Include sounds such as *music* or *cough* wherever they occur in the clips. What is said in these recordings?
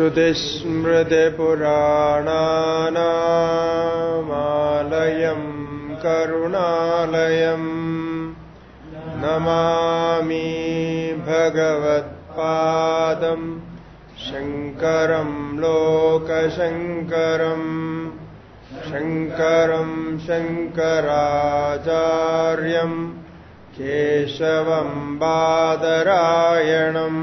श्रुतिस्मृतिपुराणानामालयम् करुणालयम् नमामि भगवत्पादम् शङ्करम् लोकशङ्करम् शङ्करम् शङ्कराचार्यम् केशवम् बादरायणम्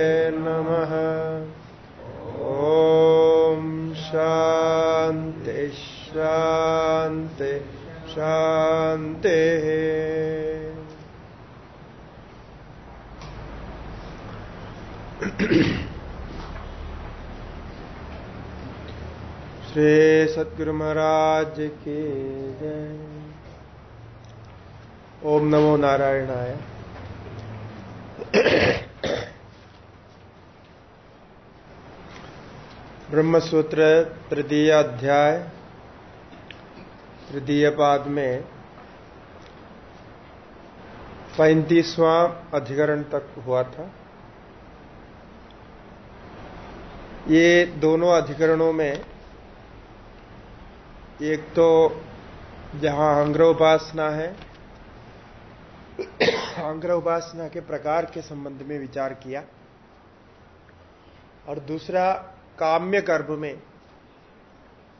शान्तिः श्री सद्गुरु महाराज की जय। ओम नमो नारायणाय। ब्रह्मसूत्र तृतीय अध्याय। तृतीय पाद में पैंतीसवां अधिकरण तक हुआ था। ये दोनों अधिकरणों में एक तो जहाँ अंग्र उपासना है अंग्र उपासना के प्रकार के संबंध में विचार किया, और दूसरा काम्य कर्म में,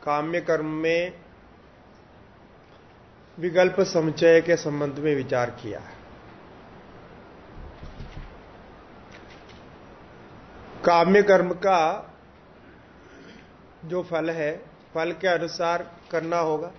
काम्य कर्म में विकल्प समुचय के संबंध में विचार किया। काम्य कर्म का जो फल है, फल के अनुसार करना होगा।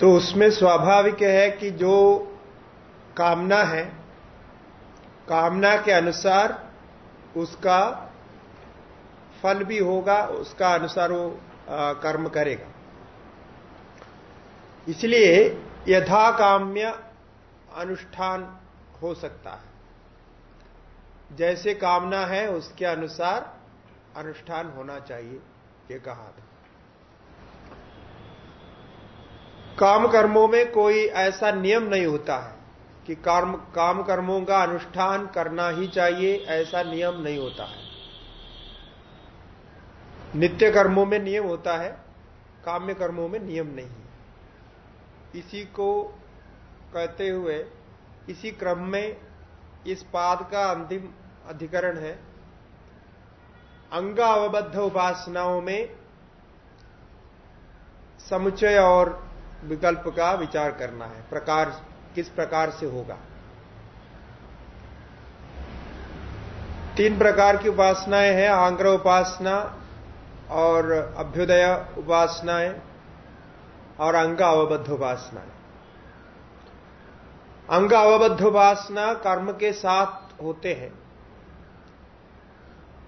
तो उसमें स्वाभाविक है कि जो कामना है। कामना के अनुसार उसका फल भी होगा, उसका अनुसार वो कर्म करेगा। इसलिए यथा काम्य अनुष्ठान हो सकता है। जैसे कामना है, उसके अनुसार अनुष्ठान होना चाहिए, ये कहा था। काम कर्मों में कोई ऐसा नियम नहीं होता है कि कर्म, काम कर्मों का अनुष्ठान करना ही चाहिए, ऐसा नियम नहीं होता है। नित्य कर्मों में नियम होता है, काम्य कर्मों में नियम नहीं इसी को कहते हुए, इसी क्रम में इस पाद का अंतिम अधिकरण है, अंगावबद्ध उपासनाओं में समुचय और विकल्प का विचार करना है। प्रकार किस प्रकार से होगा? तीन प्रकार की उपासनाएँ हैं आंग्र उपासना और अभ्युदय उपासनाएँ और अंग अवबद्ध उपासनाएँ। अंग अवबद्ध उपासना कर्म के साथ होते हैं।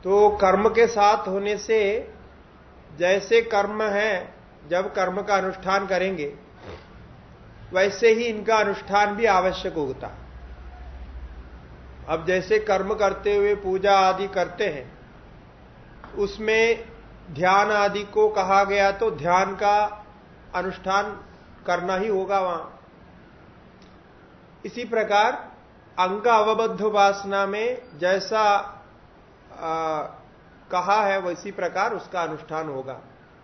तो कर्म के साथ होने से जैसे कर्म है, जब कर्म का अनुष्ठान करेंगे वैसे ही इनका अनुष्ठान भी आवश्यक होता अब जैसे कर्म करते हुए पूजा आदि करते हैं उसमें ध्यान आदि को कहा गया तो ध्यान का अनुष्ठान करना ही होगा वहाँ। इसी प्रकार अंग अवबद्ध उपासना में जैसा आ, कहा है वैसी प्रकार उसका अनुष्ठान होगा।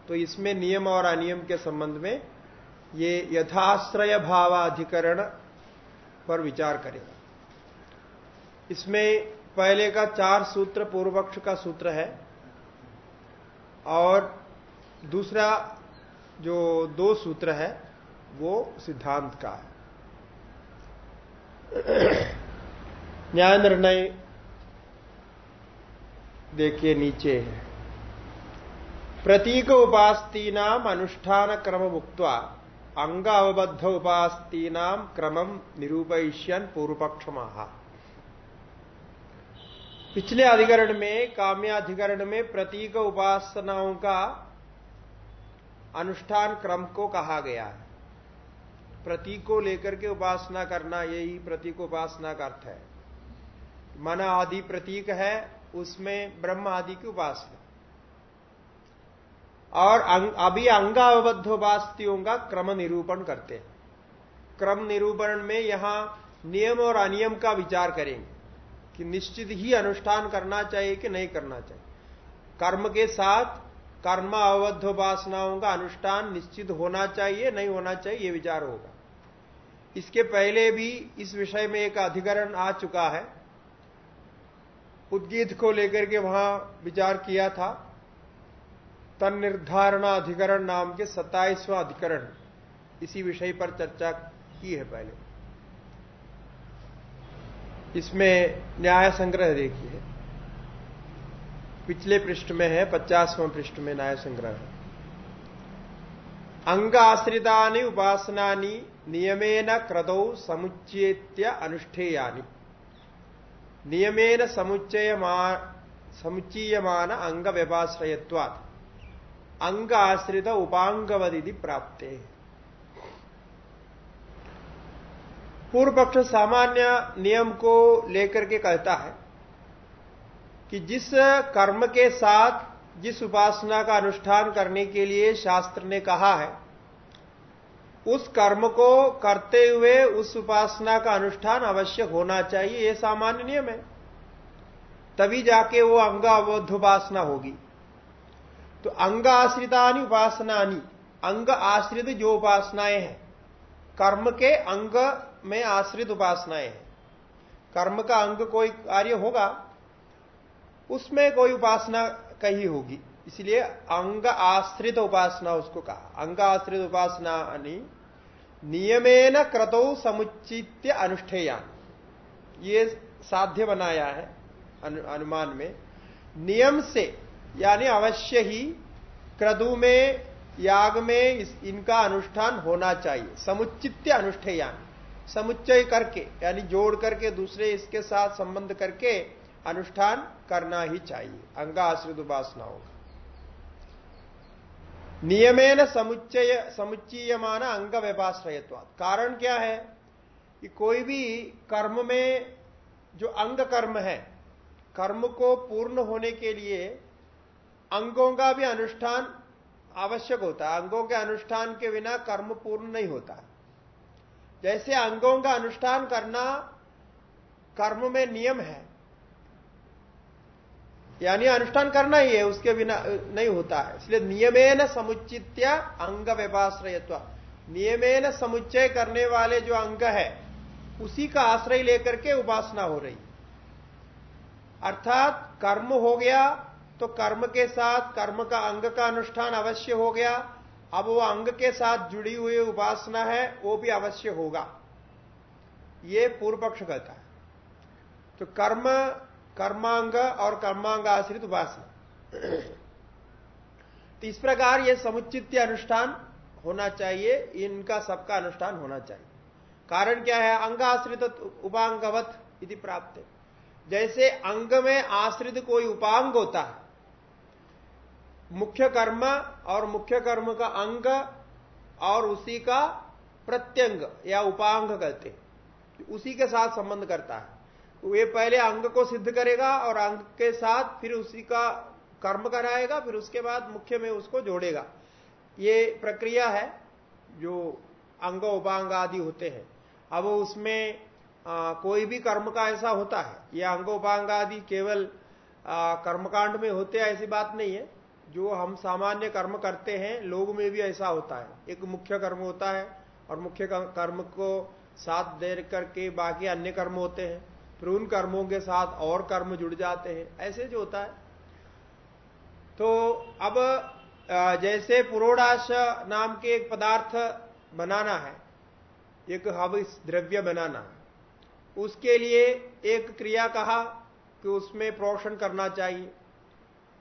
तो इसमें नियम और अनियम के संबंध में ये यथाश्रय भावाधिकरण पर विचार करेगा। इसमें पहले का चार सूत्र पूर्वपक्ष का सूत्र है और दूसरा जो दो सूत्र है, वो सिद्धांत का है। न्याय निर्णय देखिए नीचे है। प्रतीक उपास्ती नाम अनुष्ठान क्रम मुक्त अंग अवबद्ध उपास्ती नाम क्रमम निरूपयिष्यन पूर्व पक्ष महा पिछले अधिकरण में, काम्याधिकरण में प्रतीक उपासनाओं का अनुष्ठान क्रम को कहा गया है। प्रतीक को लेकर के उपासना करना, यही प्रतीक उपासना का अर्थ है। मन आदि प्रतीक है, उसमें ब्रह्म आदि की उपासना। और अभी अंगावबद्ध उपास्तियों का क्रम निरूपण करते हैं। क्रम निरूपण में यहाँ नियम और अनियम का विचार करेंगे कि निश्चित ही अनुष्ठान करना चाहिए कि नहीं करना चाहिए। कर्म के साथ कर्म अवबद्ध उपासनाओं का अनुष्ठान निश्चित होना चाहिए, नहीं होना चाहिए, ये विचार होगा। इसके पहले भी इस विषय में एक अधिकरण आ चुका है। उद्गीत को लेकर के वहाँ विचार किया था। तन निर्धारणा अधिकरण नाम के सत्ताईसवां अधिकरण इसी विषय पर चर्चा की है पहले। इसमें न्याय संग्रह देखिए। पिछले पृष्ठ में है, पचासवां पृष्ठ में न्याय संग्रह अंग आश्रिता उपासनानि नियमेन क्रदौ समुच्चेत्य अनुष्ठेयानि। नियमेन समुच्चयमा, समुच्चीयमान अंग व्यपाश्रयत्वात् अंग आश्रित उपांगवदि प्राप्त। पूर्व पक्ष सामान्य नियम को लेकर के कहता है कि जिस कर्म के साथ, जिस उपासना का अनुष्ठान करने के लिए शास्त्र ने कहा है, उस कर्म को करते हुए उस उपासना का अनुष्ठान अवश्य होना चाहिए यह सामान्य नियम है। तभी जाके वो अंग अवोध उपासना होगी। तो अंग आश्रितानी उपासनानी, अंग आश्रित जो उपासनाएँ हैं, कर्म के अंग में आश्रित उपासनाएँ हैं। कर्म का अंग कोई कार्य होगा, उसमें कोई उपासना कही होगी। इसलिए अंग आश्रित उपासना उसको कहा। अंग आश्रित उपासना नियमेन क्रतो समुचित अनुष्ठेयान। ये साध्य बनाया है अनुमान में। नियम से यानी अवश्य ही क्रदु में याग में इस, इनका अनुष्ठान होना चाहिए। समुचित अनुष्ठेयान। समुच्चय करके यानी जोड़ करके दूसरे इसके साथ संबंध करके अनुष्ठान करना ही चाहिए। अंगाश्रित उपासनाओं का। नियमेन समुच्चय समुच्चीयमान अंग व्यपाश्रयत्व कारण क्या है? कि कोई भी कर्म में जो अंग कर्म है कर्म को पूर्ण होने के लिए अंगों का भी अनुष्ठान आवश्यक होता है। अंगों के अनुष्ठान के बिना कर्म पूर्ण नहीं होता। जैसे अंगों का अनुष्ठान करना कर्म में नियम है, यानी अनुष्ठान करना ही है, उसके बिना नहीं होता है। इसलिए नियमेन समुचित अंग व्यपाश्रयत्व। नियमेन समुच्चय करने वाले जो अंग है, उसी का आश्रय लेकर के उपासना हो रही। अर्थात कर्म हो गया तो कर्म के साथ, कर्म का अंग का अनुष्ठान अवश्य हो गया। अब वो अंग के साथ जुड़ी हुई उपासना है, वो भी अवश्य होगा। ये पूर्व पक्ष कहता है। तो कर्म, कर्मांग और कर्मांग आश्रित उपासना। तो इस प्रकार ये समुचित अनुष्ठान होना चाहिए, इनका सबका अनुष्ठान होना चाहिए। कारण क्या है? अंग आश्रित उपांगवत यदि प्राप्त जैसे अंग में आश्रित कोई उपांग होता है मुख्य कर्म और मुख्य कर्म का अंग और उसी का प्रत्यंग या उपांग कहते उसी के साथ संबंध करता है। तो ये पहले अंग को सिद्ध करेगा और अंग के साथ फिर उसी का कर्म कराएगा फिर उसके बाद मुख्य में उसको जोड़ेगा। ये प्रक्रिया है जो अंग उपांग आदि होते हैं। अब उसमें आ, कोई भी कर्म का ऐसा होता है ये अंग उपांग आदि केवल कर्मकांड में होते ऐसी बात नहीं है। जो हम सामान्य कर्म करते हैं, लोग में भी ऐसा होता है। एक मुख्य कर्म होता है और मुख्य कर्म को साथ दे करके बाकी अन्य कर्म होते हैं। फिर उन कर्मों के साथ और कर्म जुड़ जाते हैं। ऐसे जो होता है। तो अब जैसे पुरोडाश नाम के एक पदार्थ बनाना है, एक हविस द्रव्य बनाना है, उसके लिए एक क्रिया कहा कि उसमें प्रोषण करना चाहिए।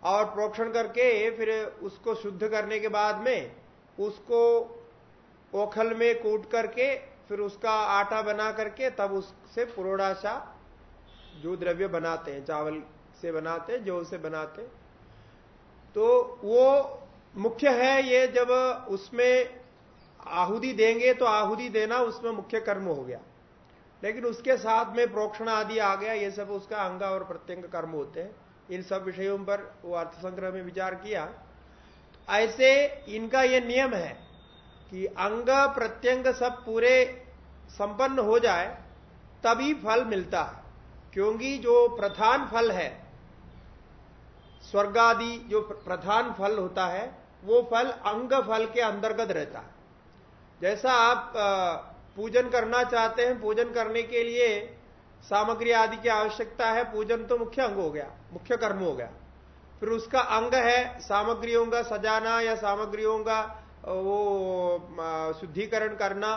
और प्रोक्षण करके फिर उसको शुद्ध करने के बाद में उसको ओखल में कूट करके फिर उसका आटा बना करके तब उससे पुरोड़ाशा जो द्रव्य बनाते हैं, चावल से बनाते हैं, जो से बनाते हैं। तो वो मुख्य है ये जब उसमें आहुति देंगे तो आहुति देना उसमें मुख्य कर्म हो गया। लेकिन उसके साथ में प्रोक्षण आदि आ गया, ये सब उसका अंग और प्रत्यंग कर्म होते हैं। इन सब विषयों पर वो अर्थ संग्रह में विचार किया। ऐसे इनका ये नियम है कि अंग प्रत्यंग सब पूरे संपन्न हो जाए, तभी फल मिलता है। क्योंकि जो प्रधान फल है, स्वर्गादि जो प्रधान फल होता है, वो फल अंग फल के अंतर्गत रहता है। जैसा आप पूजन करना चाहते हैं, पूजन करने के लिए सामग्री आदि की आवश्यकता है, पूजन तो मुख्य अंग हो गया, मुख्य कर्म हो गया। फिर उसका अंग है सामग्रियों का सजाना या सामग्रियों का वो शुद्धिकरण करना,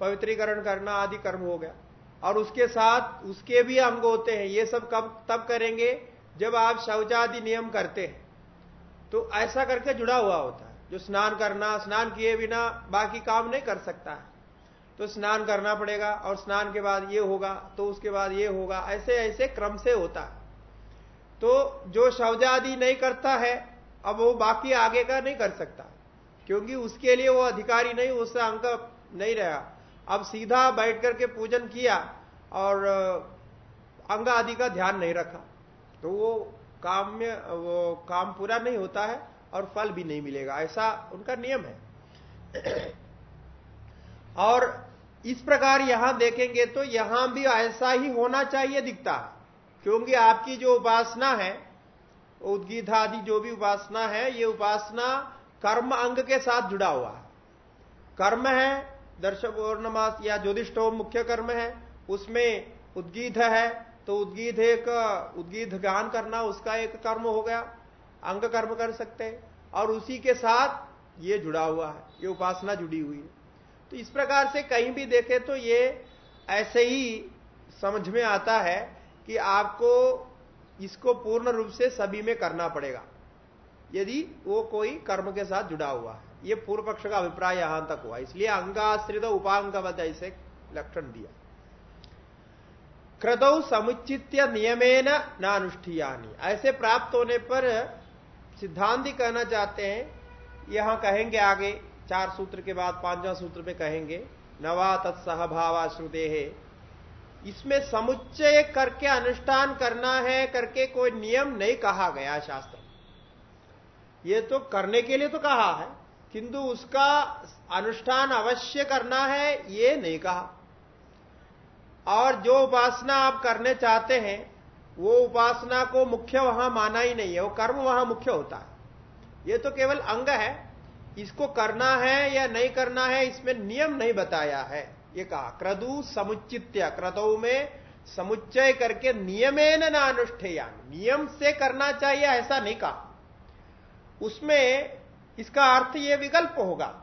पवित्रीकरण करना आदि कर्म हो गया। और उसके साथ, उसके भी अंग होते हैं, ये सब कब, तब करेंगे, जब आप शौचादि नियम करते हैं। तो ऐसा करके जुड़ा हुआ होता है, जो स्नान करना, स्नान किए बिना बाकी काम नहीं कर सकता है। तो स्नान करना पड़ेगा और स्नान के बाद ये होगा तो उसके बाद ये होगा, ऐसे ऐसे क्रम से होता है। तो जो शौचादि नहीं करता है, अब वो बाकी आगे का नहीं कर सकता, क्योंकि उसके लिए वो अधिकारी नहीं, उससे अंक नहीं रहा। अब सीधा बैठ करके पूजन किया और अंग आदि का ध्यान नहीं रखा तो वो काम में वो काम पूरा नहीं होता है और फल भी नहीं मिलेगा, ऐसा उनका नियम है। और इस प्रकार यहाँ देखेंगे तो यहाँ भी ऐसा ही होना चाहिए दिखता है। क्योंकि आपकी जो उपासना है, उद्गीत आदि जो भी उपासना है, ये उपासना कर्म अंग के साथ जुड़ा हुआ है। कर्म है, दर्शक वर्णमास या ज्योतिषोम मुख्य कर्म है, उसमें उद्गीत है तो उद्गीत एक, उद्गीत गान करना उसका एक कर्म हो गया, अंग कर्म कर सकते हैं, और उसी के साथ ये जुड़ा हुआ है, ये उपासना जुड़ी हुई है। तो इस प्रकार से कहीं भी देखे तो ये ऐसे ही समझ में आता है कि आपको इसको पूर्ण रूप से सभी में करना पड़ेगा। यदि वो कोई कर्म के साथ जुड़ा हुआ है। ये पूर्व पक्ष का अभिप्राय यहाँ तक हुआ। इसलिए अंगाश्रित उपांगवत ऐसे लक्षण दिया। क्रदौ समुचित्य नियमेन नानुष्ठियानी। ऐसे प्राप्त होने पर सिद्धांत कहना चाहते हैं, यहाँ कहेंगे आगे चार सूत्र के बाद पांचवा सूत्र में कहेंगे, नवा तत्सहभावा श्रुते। है इसमें समुच्चय करके अनुष्ठान करना है, करके कोई नियम नहीं कहा गया शास्त्र। ये तो करने के लिए तो कहा है, किंतु उसका अनुष्ठान अवश्य करना है, ये नहीं कहा। और जो उपासना आप करने चाहते हैं, वो उपासना को मुख्य वहाँ माना ही नहीं है, वो कर्म वहाँ मुख्य होता है। ये तो केवल अंग है इसको करना है या नहीं करना है, इसमें नियम नहीं बताया है। ये कहा, क्रदु समुचित्य क्रदु में समुच्चय करके नियमेन न अनुष्ठेया नियम से करना चाहिए, ऐसा नहीं कहा। उसमें इसका अर्थ यह विकल्प होगा।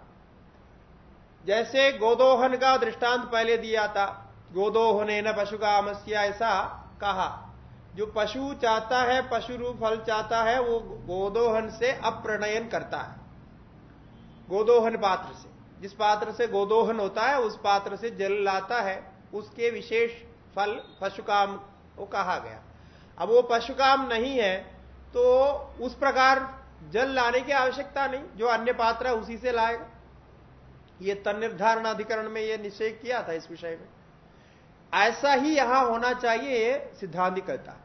जैसे गोदोहन का दृष्टांत पहले दिया था, गोदोहन न पशु का आमस्या ऐसा कहा, जो पशु चाहता है, पशु रूप फल चाहता है, वो गोदोहन से अप्रणयन करता है। गोदोहन पात्र से। जिस पात्र से गोदोहन होता है, उस पात्र से जल लाता है। उसके विशेष फल पशुकाम को कहा गया। अब वो पशुकाम नहीं है तो उस प्रकार जल लाने की आवश्यकता नहीं। जो अन्य पात्र है, उसी से लाएगा। ये तन निर्धारण अधिकरण में ये निश्चय किया था इस विषय में। ऐसा ही यहाँ होना चाहिए सिद्धांत कहता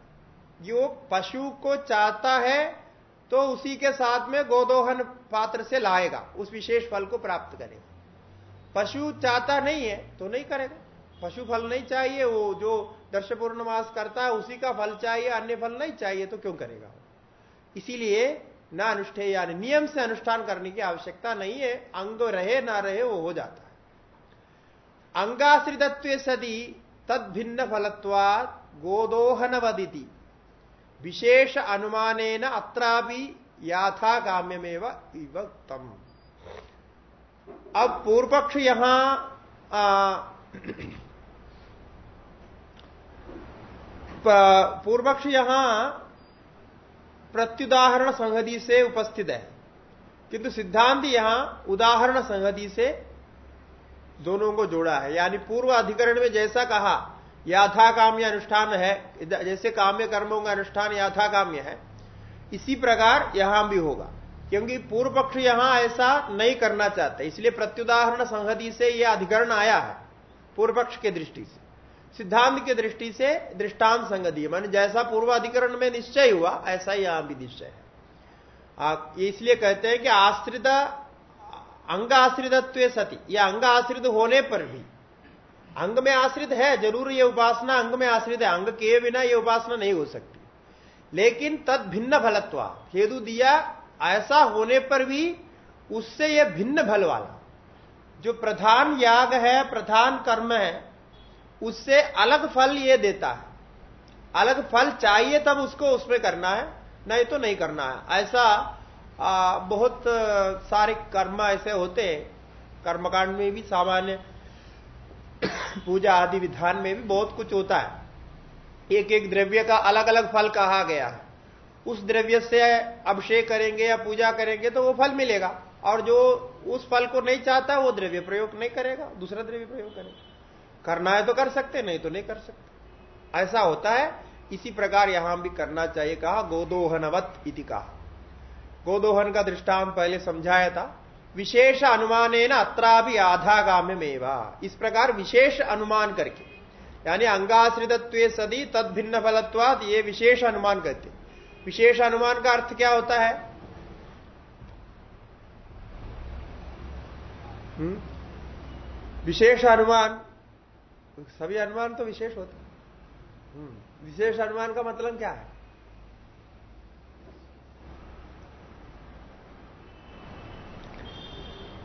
जो पशु को चाहता है तो उसी के साथ में गोदोहन पात्र से लाएगा, उस विशेष फल को प्राप्त करेगा। पशु चाहता नहीं है तो नहीं करेगा। पशु फल नहीं चाहिए, वो जो दर्श पूर्णमास करता है, उसी का फल चाहिए, अन्य फल नहीं चाहिए तो क्यों करेगा? इसीलिए न अनुष्ठे यानी नियम से अनुष्ठान करने की आवश्यकता नहीं है, अंग रहे, ना रहे, वो हो जाता है। अंगाश्रितत्व सदी तद भिन्न फलत्वाद गोदोहनवदिति। विशेष अनुमान अत्रापि याथागाम्यमेव विभक्तम। अब पूर्व पक्ष यहाँ पूर्व पक्ष यहाँ प्रत्युदाहरण संहति से उपस्थित है। किंतु सिद्धांत यहाँ उदाहरण संहति से दोनों को जोड़ा है। यानी पूर्व अधिकरण में जैसा कहा याथा काम्य अनुष्ठान है। जैसे काम्य कर्मों का अनुष्ठान याथा काम्य है। इसी प्रकार यहाँ भी होगा। क्योंकि पूर्व पक्ष यहाँ ऐसा नहीं करना चाहते। इसलिए प्रत्युदाहरण संहति से यह अधिकरण आया है, पूर्व पक्ष के दृष्टि से। सिद्धांत की दृष्टि से दृष्टांत संगति मान जैसा पूर्व अधिकरण में निश्चय हुआ, ऐसा यहाँ भी निश्चय है। आप इसलिए कहते हैं कि आश्रित अंग आश्रितत्व सती। या अंग आश्रित होने पर भी अंग में आश्रित है ज़रूर ये उपासना अंग में आश्रित है। अंग के बिना ये उपासना नहीं हो सकती। लेकिन तद भिन्न फलत्वा हेतु दिया ऐसा होने पर भी उससे यह भिन्न फल वाला। जो प्रधान याग है प्रधान कर्म है उससे अलग फल ये देता है। अलग फल चाहिए तब उसको उसमें करना है नहीं तो नहीं करना है। ऐसा आ, बहुत सारे कर्म ऐसे होते हैं। कर्मकांड में भी सामान्य पूजा आदि विधान में भी बहुत कुछ होता है। एक एक द्रव्य का अलग अलग फल कहा गया है। उस द्रव्य से अभिषेक करेंगे या पूजा करेंगे तो वो फल मिलेगा। और जो उस फल को नहीं चाहता, वो द्रव्य प्रयोग नहीं करेगा, दूसरा द्रव्य प्रयोग करेगा। करना है तो कर सकते, नहीं तो नहीं कर सकते। ऐसा होता है। इसी प्रकार यहाँ भी करना चाहिए, कहा, गोदोहनवत इति कहा। गोदोहन का दृष्टांत पहले समझाया था। विशेष अनुमान अत्रा भी आधागाम्य मेवा इस प्रकार विशेष अनुमान करके, यानी अंगाश्रितत्व सदी तद भिन्न फलत्वाद ये विशेष अनुमान करते। विशेष अनुमान का अर्थ क्या होता है? हुँ? विशेष अनुमान। सभी अनुमान तो विशेष होते विशेष अनुमान का मतलब क्या है?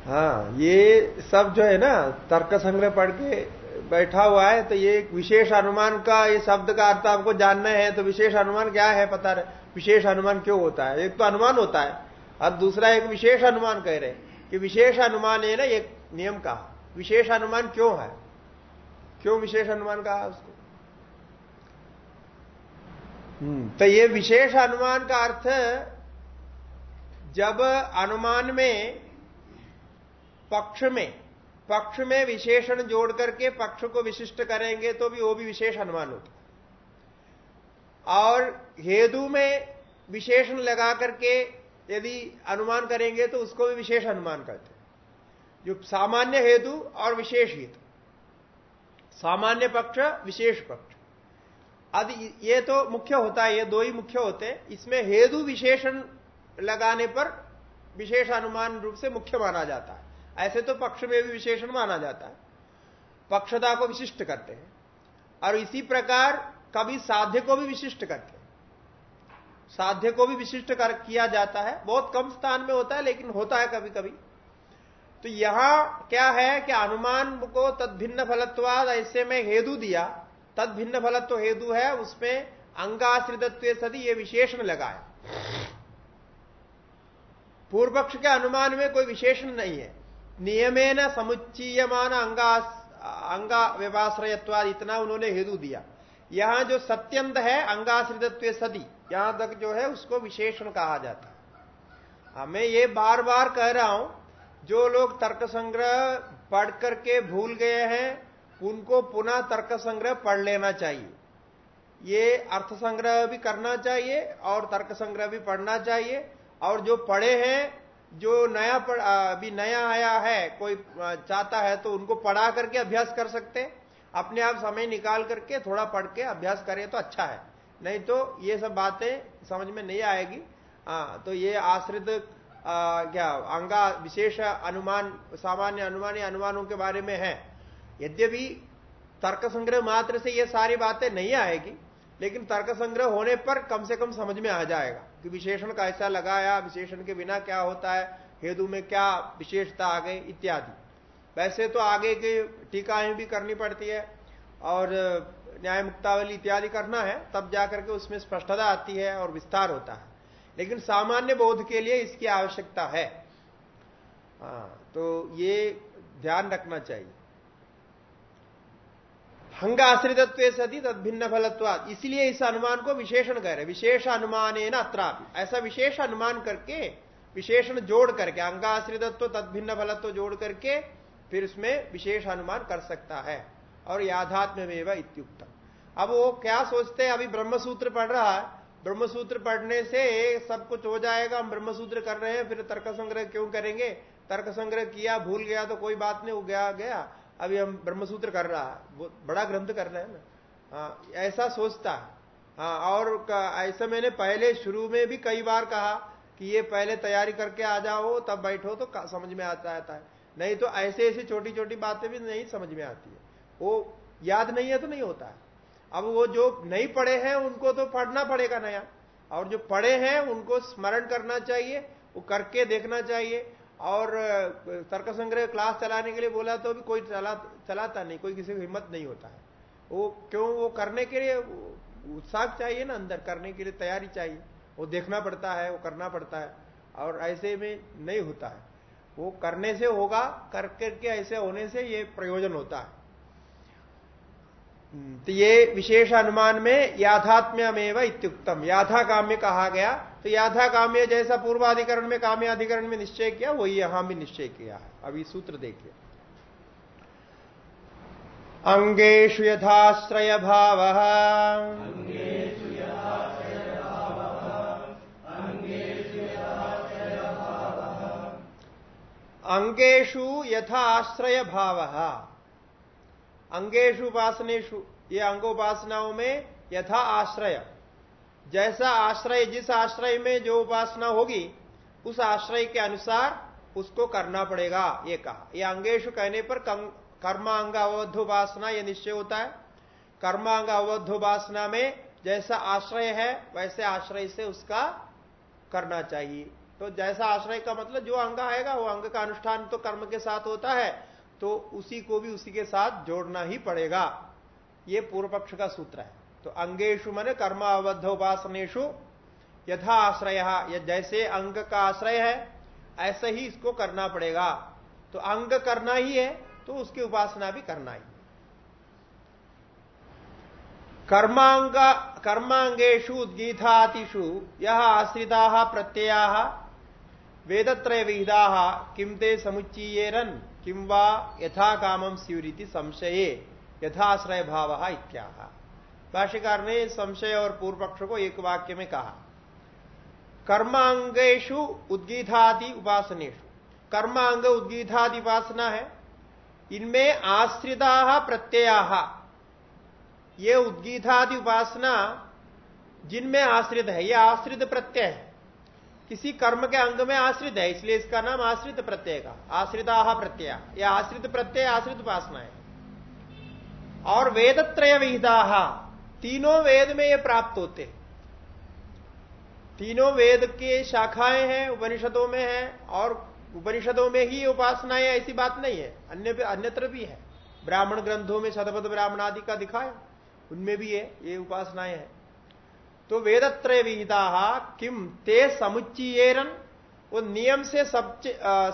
हाँ ये सब जो है ना तर्क संग्रह पढ़ के बैठा हुआ है तो ये विशेष अनुमान का ये शब्द का अर्थ आपको जानना है तो विशेष अनुमान क्या है पता रहे विशेष अनुमान क्यों होता है? एक तो अनुमान होता है और दूसरा एक विशेष अनुमान कह रहे कि विशेष अनुमान है ना एक नियम का। विशेष अनुमान क्यों है? क्यों विशेष अनुमान कहा उसको? हम्म, तो ये विशेष अनुमान का अर्थ जब अनुमान में पक्ष में पक्ष में विशेषण जोड़ करके पक्ष को विशिष्ट करेंगे तो भी वो भी विशेष अनुमान होता और हेतु में विशेषण लगा करके यदि अनुमान करेंगे तो उसको भी विशेष अनुमान करते हैं। जो सामान्य हेतु और विशेष हेतु। सामान्य पक्ष, विशेष पक्ष। आदि ये तो मुख्य होता है, ये दो ही मुख्य होते हैं। इसमें हेतु विशेषण लगाने पर विशेष अनुमान रूप से मुख्य माना जाता है। ऐसे तो पक्ष में भी विशेषण माना जाता है। पक्षता को विशिष्ट करते हैं। और इसी प्रकार कभी साध्य को भी विशिष्ट करते हैं। साध्य को भी विशिष्ट कर, किया जाता है। बहुत कम स्थान में होता है, लेकिन होता है कभी कभी तो यहाँ क्या है कि अनुमान को तद भिन्न फलत्वाद ऐसे में हेतु दिया। तद भिन्न फलत्व हेतु है, उसमें अंगाश्रितत्व सदी ये विशेषण लगाया। पूर्व पक्ष के अनुमान में कोई विशेषण नहीं है। नियमेन समुच्चीयमान अंगा अंगा व्यवाश्रयत्वाद इतना उन्होंने हेतु दिया। यहाँ जो सत्यंत है, अंगाश्रितत्व सदी, यहाँ तक जो है, उसको विशेषण कहा जाता है। मैं ये बार बार कह रहा हूँ, जो लोग तर्क संग्रह पढ़ करके भूल गए हैं, उनको पुनः तर्क संग्रह पढ़ लेना चाहिए। ये अर्थ संग्रह भी करना चाहिए और तर्क संग्रह भी पढ़ना चाहिए। और जो पढ़े हैं जो नया अभी नया आया है कोई चाहता है तो उनको पढ़ा करके अभ्यास कर सकते अपने आप समय निकाल करके थोड़ा पढ़ के अभ्यास करें तो अच्छा है। नहीं तो ये सब बातें समझ में नहीं आएगी। आ, तो ये आश्रित क्या अंगा विशेष अनुमान सामान्य अनुमान या अनुमानों के बारे में है। यद्यपि तर्क संग्रह मात्र से ये सारी बातें नहीं आएगी लेकिन तर्क संग्रह होने पर कम से कम समझ में आ जाएगा कि विशेषण का ऐसा लगाया, विशेषण के बिना क्या होता है, हेतु में क्या विशेषता आ गई इत्यादि। वैसे तो आगे की टीकाएँ भी करनी पड़ती है और न्याय मुक्तावली इत्यादि करना है, तब जाकर के उसमें स्पष्टता आती है और विस्तार होता है। लेकिन सामान्य बोध के लिए इसकी आवश्यकता है। हाँ तो ये ध्यान रखना चाहिए। हंग आश्रितत्व सदी तद भिन्न फलत्वाद इसलिए इस अनुमान को विशेषण कह रहे विशेष अनुमान है ना अत्रापि। ऐसा विशेष अनुमान करके, विशेषण जोड़ करके, अंगाश्रितत्व तद भिन्न फलत्व जोड़ करके, फिर उसमें विशेष अनुमान कर सकता है। और याधात्म में इत्युक्त अब वो क्या सोचते हैं? अभी ब्रह्मसूत्र पढ़ रहा है। ब्रह्मसूत्र पढ़ने से सब कुछ हो जाएगा। हम ब्रह्मसूत्र कर रहे हैं, फिर तर्क संग्रह क्यों करेंगे? तर्क संग्रह किया, भूल गया तो कोई बात नहीं हो गया गया। अभी हम ब्रह्मसूत्र कर रहा है बड़ा ग्रंथ कर रहे हैं ना। हाँ ऐसा सोचता है। हाँ और ऐसा मैंने पहले शुरू में भी कई बार कहा कि ये पहले तैयारी करके आ जाओ, तब बैठो तो समझ में आता रहता है। नहीं तो ऐसे, ऐसी छोटी छोटी बातें भी नहीं समझ में आती है। वो याद नहीं है तो नहीं होता है। अब वो जो नहीं पढ़े हैं, उनको तो पढ़ना पड़ेगा नया। और जो पढ़े हैं, उनको स्मरण करना चाहिए, वो करके देखना चाहिए। और तर्क संग्रह क्लास चलाने के लिए बोला तो भी कोई चला चलाता नहीं कोई किसी को हिम्मत नहीं होता है। वो क्यों वो करने के लिए उत्साह चाहिए ना अंदर करने के लिए तैयारी चाहिए। वो देखना पड़ता है वो करना पड़ता है और ऐसे में नहीं होता है। वो करने से होगा कर करके ऐसे होने से ये प्रयोजन होता है। हम्म, तो ये विशेष अनुमान में याथात्म्यमेव इत्युक्तम। याथा काम्य कहा गया तो याथा काम्य जैसा पूर्वाधिकरण में काम्य अधिकरण में निश्चय किया वही यहाँ भी निश्चय किया है। अभी सूत्र देखिए। अंगेशु यथाश्रय भाव। अंगेशु यथा आश्रय भाव। अंगेशु उपासनेशु ये अंगोपासनाओं में यथा आश्रय जैसा आश्रय, जिस आश्रय में जो उपासना होगी, उस आश्रय के अनुसार उसको करना पड़ेगा, ये कहा। ये अंगेशु कहने पर कर्मांग अवध उपासना यह निश्चय होता है। कर्मांग अवध उपासना में जैसा आश्रय है, वैसे आश्रय से उसका करना चाहिए। तो जैसा आश्रय का मतलब जो अंग आएगा, वो अंग का अनुष्ठान तो कर्म के साथ होता है तो उसी को भी उसी के साथ जोड़ना ही पड़ेगा। ये पूर्व पक्ष का सूत्र है। तो अंगेशु मन कर्म अवध उपासनेशु यथा आश्रय जैसे अंग का आश्रय है, ऐसे ही इसको करना पड़ेगा। तो अंग करना ही है तो उसकी उपासना भी करना ही। कर्मांग कर्मांगेशु उद्गीतातिषु यह आश्रिता प्रत्यया, वेदत्रय विहिता किम ते समुच्चीयेरन किम वा यथा कामम स्यूरीति संशये यथाश्रय भाव इत्या भाष्यकार ने संशय और पूर्व पक्ष को एक वाक्य में कहा कर्मांगेशु उद्गीतादि उपासनेशु कर्मांग उद्गीतादि उपासना है, इनमें आश्रिता प्रत्यया। ये उद्गीतादि उपासना जिनमें आश्रित है, ये आश्रित प्रत्यय है। किसी कर्म के अंग में आश्रित है, इसलिए इसका नाम आश्रित प्रत्यय का, आश्रिता प्रत्यय। यह आश्रित प्रत्यय, आश्रित उपासना है। और वेदत्रय विहिता तीनों वेद में ये प्राप्त होते हैं। तीनों वेद के शाखाएँ हैं, उपनिषदों में है, और उपनिषदों में ही उपासनाएँ ऐसी बात नहीं है। अन्य अन्यत्र भी है। ब्राह्मण ग्रंथों में शतपथ ब्राह्मण आदि का दिखाए उनमें भी है ये उपासनाएँ हैं। तो वेदत्रय विहिता किम ते समुच्चयेरन? वो नियम से सब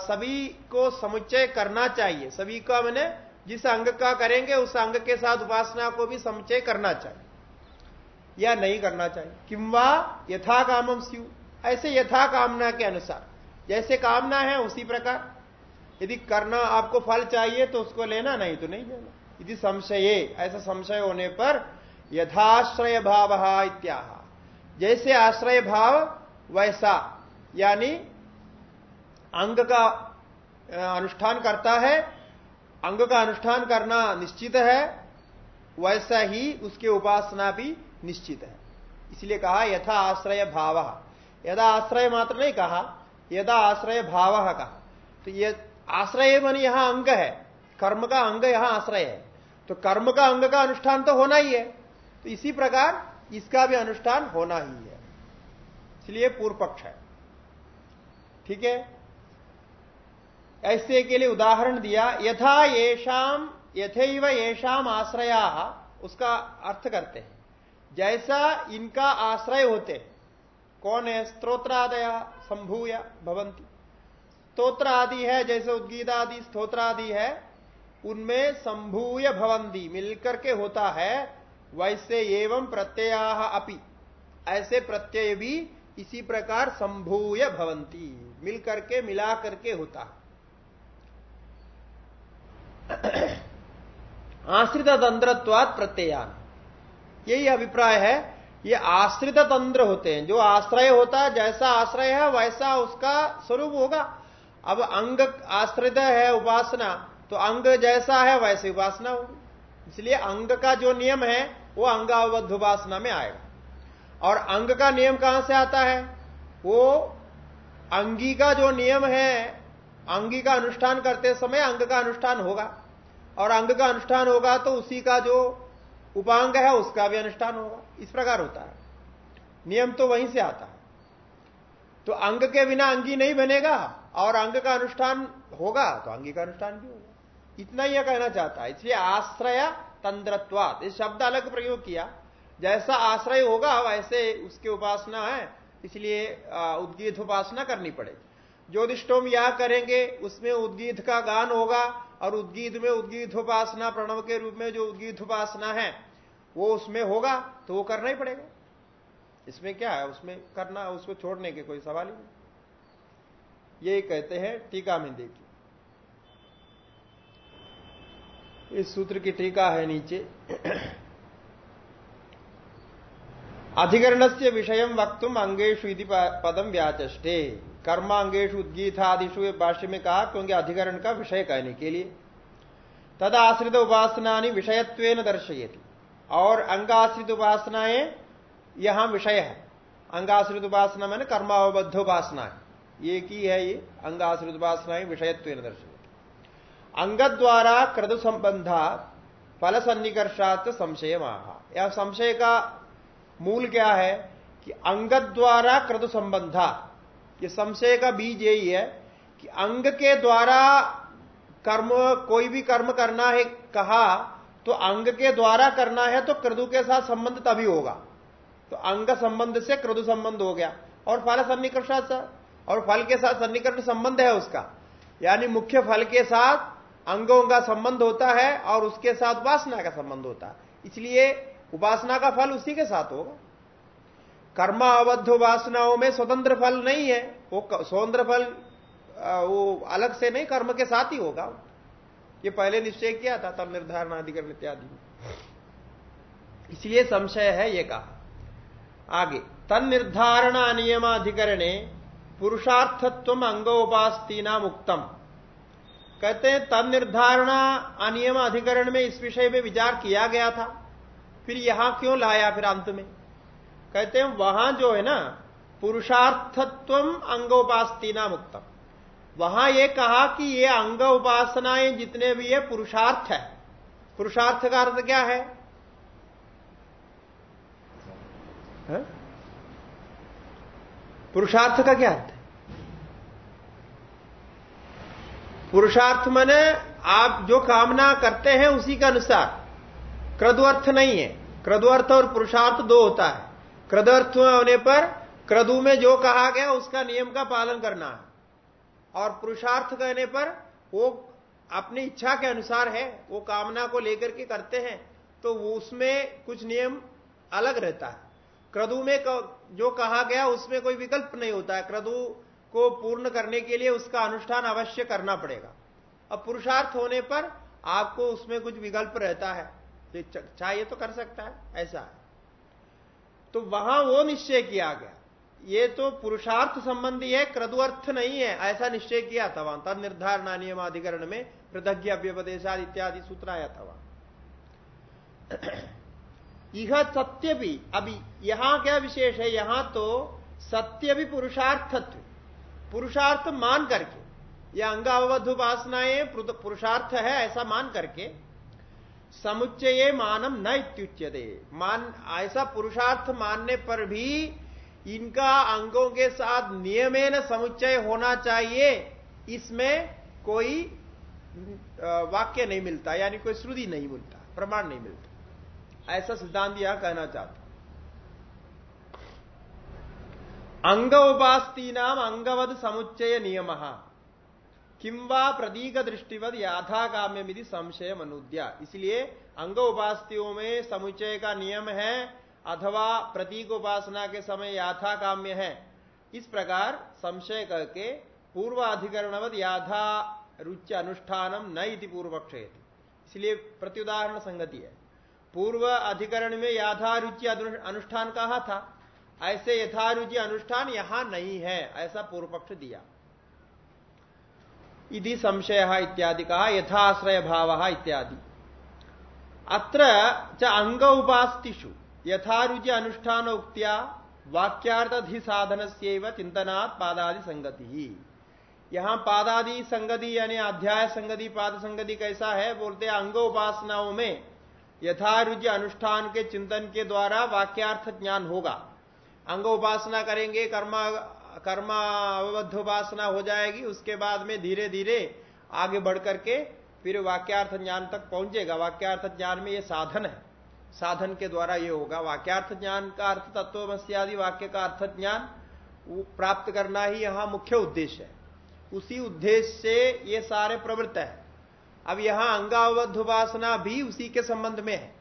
सभी को समुच्चय करना चाहिए। सभी का मैंने जिस अंग का करेंगे, उस अंग के साथ उपासना को भी समुच्चय करना चाहिए। या नहीं करना चाहिए। किंवा यथा कामम स्यु। ऐसे यथा कामना के अनुसार। जैसे कामना है, उसी प्रकार। यदि करना आपको फल चाहिए तो उसको लेना, नहीं तो नहीं लेना। यदि संशय, ऐसा संशय होने पर यथाश्रय भाव इत्याह। जैसे आश्रय भाव वैसा, यानी अंग का अनुष्ठान करता है, अंग का अनुष्ठान करना निश्चित है, वैसा ही उसके उपासना भी निश्चित है। इसलिए कहा, यथा आश्रय भाव। यदा आश्रय मात्र नहीं कहा, यदा आश्रय भाव कहा। तो ये आश्रय मन यहाँ अंग है। कर्म का अंग यहाँ आश्रय है। तो कर्म का अंग का अनुष्ठान तो होना ही है। तो इसी प्रकार इसका भी अनुष्ठान होना ही है। इसलिए पूर्व पक्ष है। ठीक है? ऐसे के लिए उदाहरण दिया, यथा येषाम यथेव येषाम आश्रया, उसका अर्थ करते हैं। जैसा इनका आश्रय होते, कौन है? स्त्रोत्रादय संभूय भवंती। स्त्रोत्र आदि है, जैसे उद्गीत आदि स्त्रोत्र आदि है, उनमें संभूय भवंती, मिलकर के होता है, वैसे एवं प्रत्यया अपि। ऐसे प्रत्यय भी इसी प्रकार संभूय भवंती मिल करके मिला करके होता। *clears throat* आश्रित तंत्रत्वाद प्रत्ययान यही अभिप्राय है। ये आश्रित तंत्र होते हैं। जो आश्रय होता है, जैसा आश्रय है, वैसा उसका स्वरूप होगा। अब अंग आश्रित है उपासना तो अंग जैसा है, वैसे उपासना होगी। इसलिए अंग का जो नियम है, वो अंगावबद्ध उपासना में आएगा। और अंग का नियम कहाँ से आता है? वो अंगी का जो नियम है, अंगी का अनुष्ठान करते समय अंग का अनुष्ठान होगा। और अंग का अनुष्ठान होगा तो उसी का जो उपांग है, उसका भी अनुष्ठान होगा। इस प्रकार होता है। नियम तो वहीं से आता है। तो अंग के बिना अंगी नहीं बनेगा, और अंग का अनुष्ठान होगा तो अंगी का अनुष्ठान भी होगा। इतना यह कहना चाहता है। इसलिए आश्रय तंत्रत्वात इस शब्द अलग प्रयोग किया। जैसा आश्रय होगा, वैसे उसकी उपासना है। इसलिए उद्गीत उपासना करनी पड़ेगी। ज्योतिषोम यह करेंगे, उसमें उद्गीत का गान होगा, और उद्गीत में उद्गीत उपासना, प्रणव के रूप में जो उद्गीत उपासना है वो उसमें होगा तो वो करना ही पड़ेगा। इसमें क्या है? उसमें करना, उसको छोड़ने के कोई सवाल ही नहीं। ये कहते हैं टीका में देखिए। इस सूत्र की टीका है नीचे। अधिकरण से विषय वक्तुम अंगेशु पदम व्याचे कर्मांगेशु उद्गीतादिशु भाष्य में कहा, क्योंकि अधिकरण का विषय कहने के लिए। तद आश्रित उपासना विषयत्व दर्शयती। और अंगाश्रित उपासनाएँ यहाँ विषय है। अंगाश्रित उपासना मैंने कर्मावबद्ध उपासना है। एक ही है ये? अंगाश्रित उपासनाएँ विषयत्व दर्शन अंग द्वारा क्रदु संबंधा फल सन्निकर्षात संशय यह संशय का मूल क्या है? कि अंग द्वारा क्रदु संबंधा। ये संशय का बीज यही है कि अंग के द्वारा कर्म, कोई भी कर्म करना है, कहा तो अंग के द्वारा करना है तो क्रदु के साथ संबंध तभी होगा। तो अंग संबंध से क्रदु संबंध हो गया। और फल सन्निकर्ष और फल के साथ सन्निकर्ष संबंध है उसका। यानी मुख्य फल के साथ अंगों का संबंध होता है और उसके साथ उपासना का संबंध होता है। इसलिए उपासना का फल उसी के साथ होगा। कर्मावद्ध उपासनाओं में स्वतंत्र फल नहीं है। वो स्वतंत्र फल वो अलग से नहीं, कर्म के साथ ही होगा। ये पहले निश्चय किया था, तब निर्धारण अधिकरण इत्यादि इसलिए संशय है, ये कहा। आगे तन निर्धारण अनियमाधिकरणे पुरुषार्थत्व अंगोपास्तीना मुक्तम। कहते हैं तन निर्धारण अनियम अधिकरण में इस विषय में विचार किया गया था, फिर यहाँ क्यों लाया फिर अंत में? कहते हैं, वहाँ जो है ना पुरुषार्थत्व अंगोपास्ती नाम मुक्तम। वहाँ ये कहा कि ये अंग उपासनाएँ जितने भी है पुरुषार्थ है। पुरुषार्थ का अर्थ क्या है, है? पुरुषार्थ का क्या अर्थ है? पुरुषार्थ मने आप जो कामना करते हैं उसी के अनुसार। क्रदुअर्थ नहीं है। क्रदुअर्थ और पुरुषार्थ दो होता है। क्रद अर्थ होने पर क्रदु में जो कहा गया उसका नियम का पालन करना है। और पुरुषार्थ कहने पर वो अपनी इच्छा के अनुसार है, वो कामना को लेकर के करते हैं तो उसमें कुछ नियम अलग रहता है। क्रदु में जो कहा गया उसमें कोई विकल्प नहीं होता है। क्रदु को पूर्ण करने के लिए उसका अनुष्ठान अवश्य करना पड़ेगा। अब पुरुषार्थ होने पर आपको उसमें कुछ विकल्प रहता है चाहिए तो कर सकता है, ऐसा है। तो वहाँ वो निश्चय किया गया। ये तो पुरुषार्थ संबंधी है, क्रदुअर्थ नहीं है। ऐसा निश्चय किया था वहाँ, तद निर्धारण नियमाधिकरण में पृथज्ञ अव्यपदेशाद इत्यादि सूत्र आया था वहाँ। *clears throat* यह सत्य भी, अभी यहाँ क्या विशेष है? यहाँ तो सत्य भी पुरुषार्थत्व, पुरुषार्थ मान करके यह अंगावध उपासनाएँ पुरुषार्थ है ऐसा मान करके, समुच्चय मानम न इत्युच्यते। मान, ऐसा पुरुषार्थ मानने पर भी इनका अंगों के साथ नियमेन समुच्चय होना चाहिए। इसमें कोई वाक्य नहीं मिलता, यानी कोई श्रुति नहीं मिलता प्रमाण नहीं मिलता। ऐसा सिद्धांत यह कहना चाहता अंग उपास्ती नाम अंगवद समुच्चय नियम। किंवा प्रतीक दृष्टिवद याथा काम्य संशय मनुद्या इसलिए अंग उपास्तियों में समुच्चय का नियम है अथवा प्रतीक उपासना के समय याथा काम्य है। इस प्रकार संशय करके पूर्व याथा रुच्य अनुष्ठानम न इति पूर्व इसलिए प्रत्युदाहरण संगति है। पूर्व अधिकरण में याथारुचि अनुष्ठान कहा था? ऐसे यथारुचि अनुष्ठान यहाँ नहीं है, ऐसा पूर्व पक्ष दिया। इति संशय इत्यादि कहा यथाश्रय भाव इत्यादि। अत्र च अंग उपास्तिषु। यथारुचि अनुष्ठान उक्त्या वाक्यार्थधि साधन से चिंतनात् पादादि संगति यहाँ पादादि संगति यानी अध्याय संगति पाद संगति कैसा है? बोलते अंग उपासनाओं में यथारुचि अनुष्ठान के चिंतन के द्वारा वाक्यार्थ ज्ञान होगा। अंग उपासना करेंगे, कर्मा कर्मा अवबद्ध उपासना हो जाएगी, उसके बाद में धीरे धीरे आगे बढ़ करके फिर वाक्यार्थ ज्ञान तक पहुंचेगा। वाक्यार्थ ज्ञान में ये साधन है। साधन के द्वारा ये होगा। वाक्यार्थ ज्ञान का अर्थ तत्व आदि वाक्य का अर्थ ज्ञान प्राप्त करना ही यहाँ मुख्य उद्देश्य है। उसी उद्देश्य से ये सारे प्रवृत्त है। अब यहाँ अंगावध उपासना भी उसी के संबंध में है।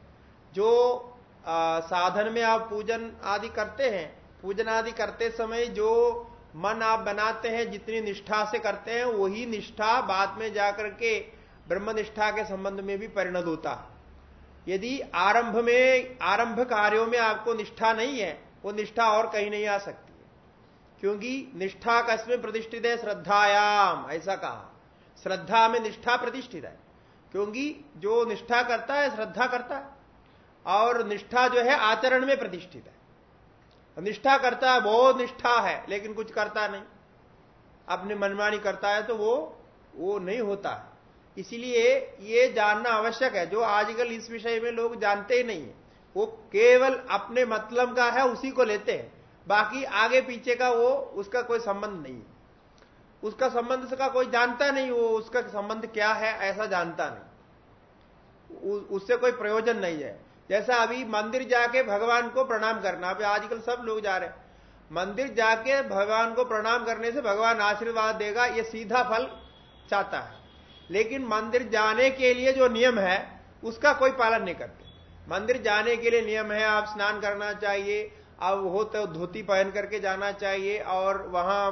जो आ, साधन में आप पूजन आदि करते हैं पूजन आदि करते समय जो मन आप बनाते हैं जितनी निष्ठा से करते हैं वही निष्ठा बाद में जाकर के ब्रह्म निष्ठा के संबंध में भी परिणत होता यदि आरंभ में, आरंभ कार्यों में आपको निष्ठा नहीं है, वो निष्ठा और कहीं नहीं आ सकती क्योंकि निष्ठा कस्में प्रतिष्ठित है, श्रद्धायाम, ऐसा कहा। श्रद्धा में निष्ठा प्रतिष्ठित है। क्योंकि जो निष्ठा करता है, श्रद्धा करता है। और निष्ठा जो है, आचरण में प्रतिष्ठित है। निष्ठा करता है, बहुत निष्ठा है, लेकिन कुछ करता नहीं। अपने मनमानी करता है तो वो वो नहीं होता है। इसीलिए ये जानना आवश्यक है। जो आजकल इस विषय में लोग जानते ही नहीं है। वो केवल अपने मतलब का है, उसी को लेते हैं। बाकी आगे पीछे का वो, उसका कोई संबंध नहीं है। उसका संबंध का कोई जानता नहीं, वो उसका संबंध क्या है, ऐसा जानता नहीं। उससे कोई प्रयोजन नहीं है। जैसा अभी मंदिर जाके भगवान को प्रणाम करना, अभी आजकल सब लोग जा रहे हैं। मंदिर जाके भगवान को प्रणाम करने से भगवान आशीर्वाद देगा, ये सीधा फल चाहता है। लेकिन मंदिर जाने के लिए जो नियम है, उसका कोई पालन नहीं करते। मंदिर जाने के लिए नियम है, आप स्नान करना चाहिए, अब हो तो धोती पहन करके जाना चाहिए और वहाँ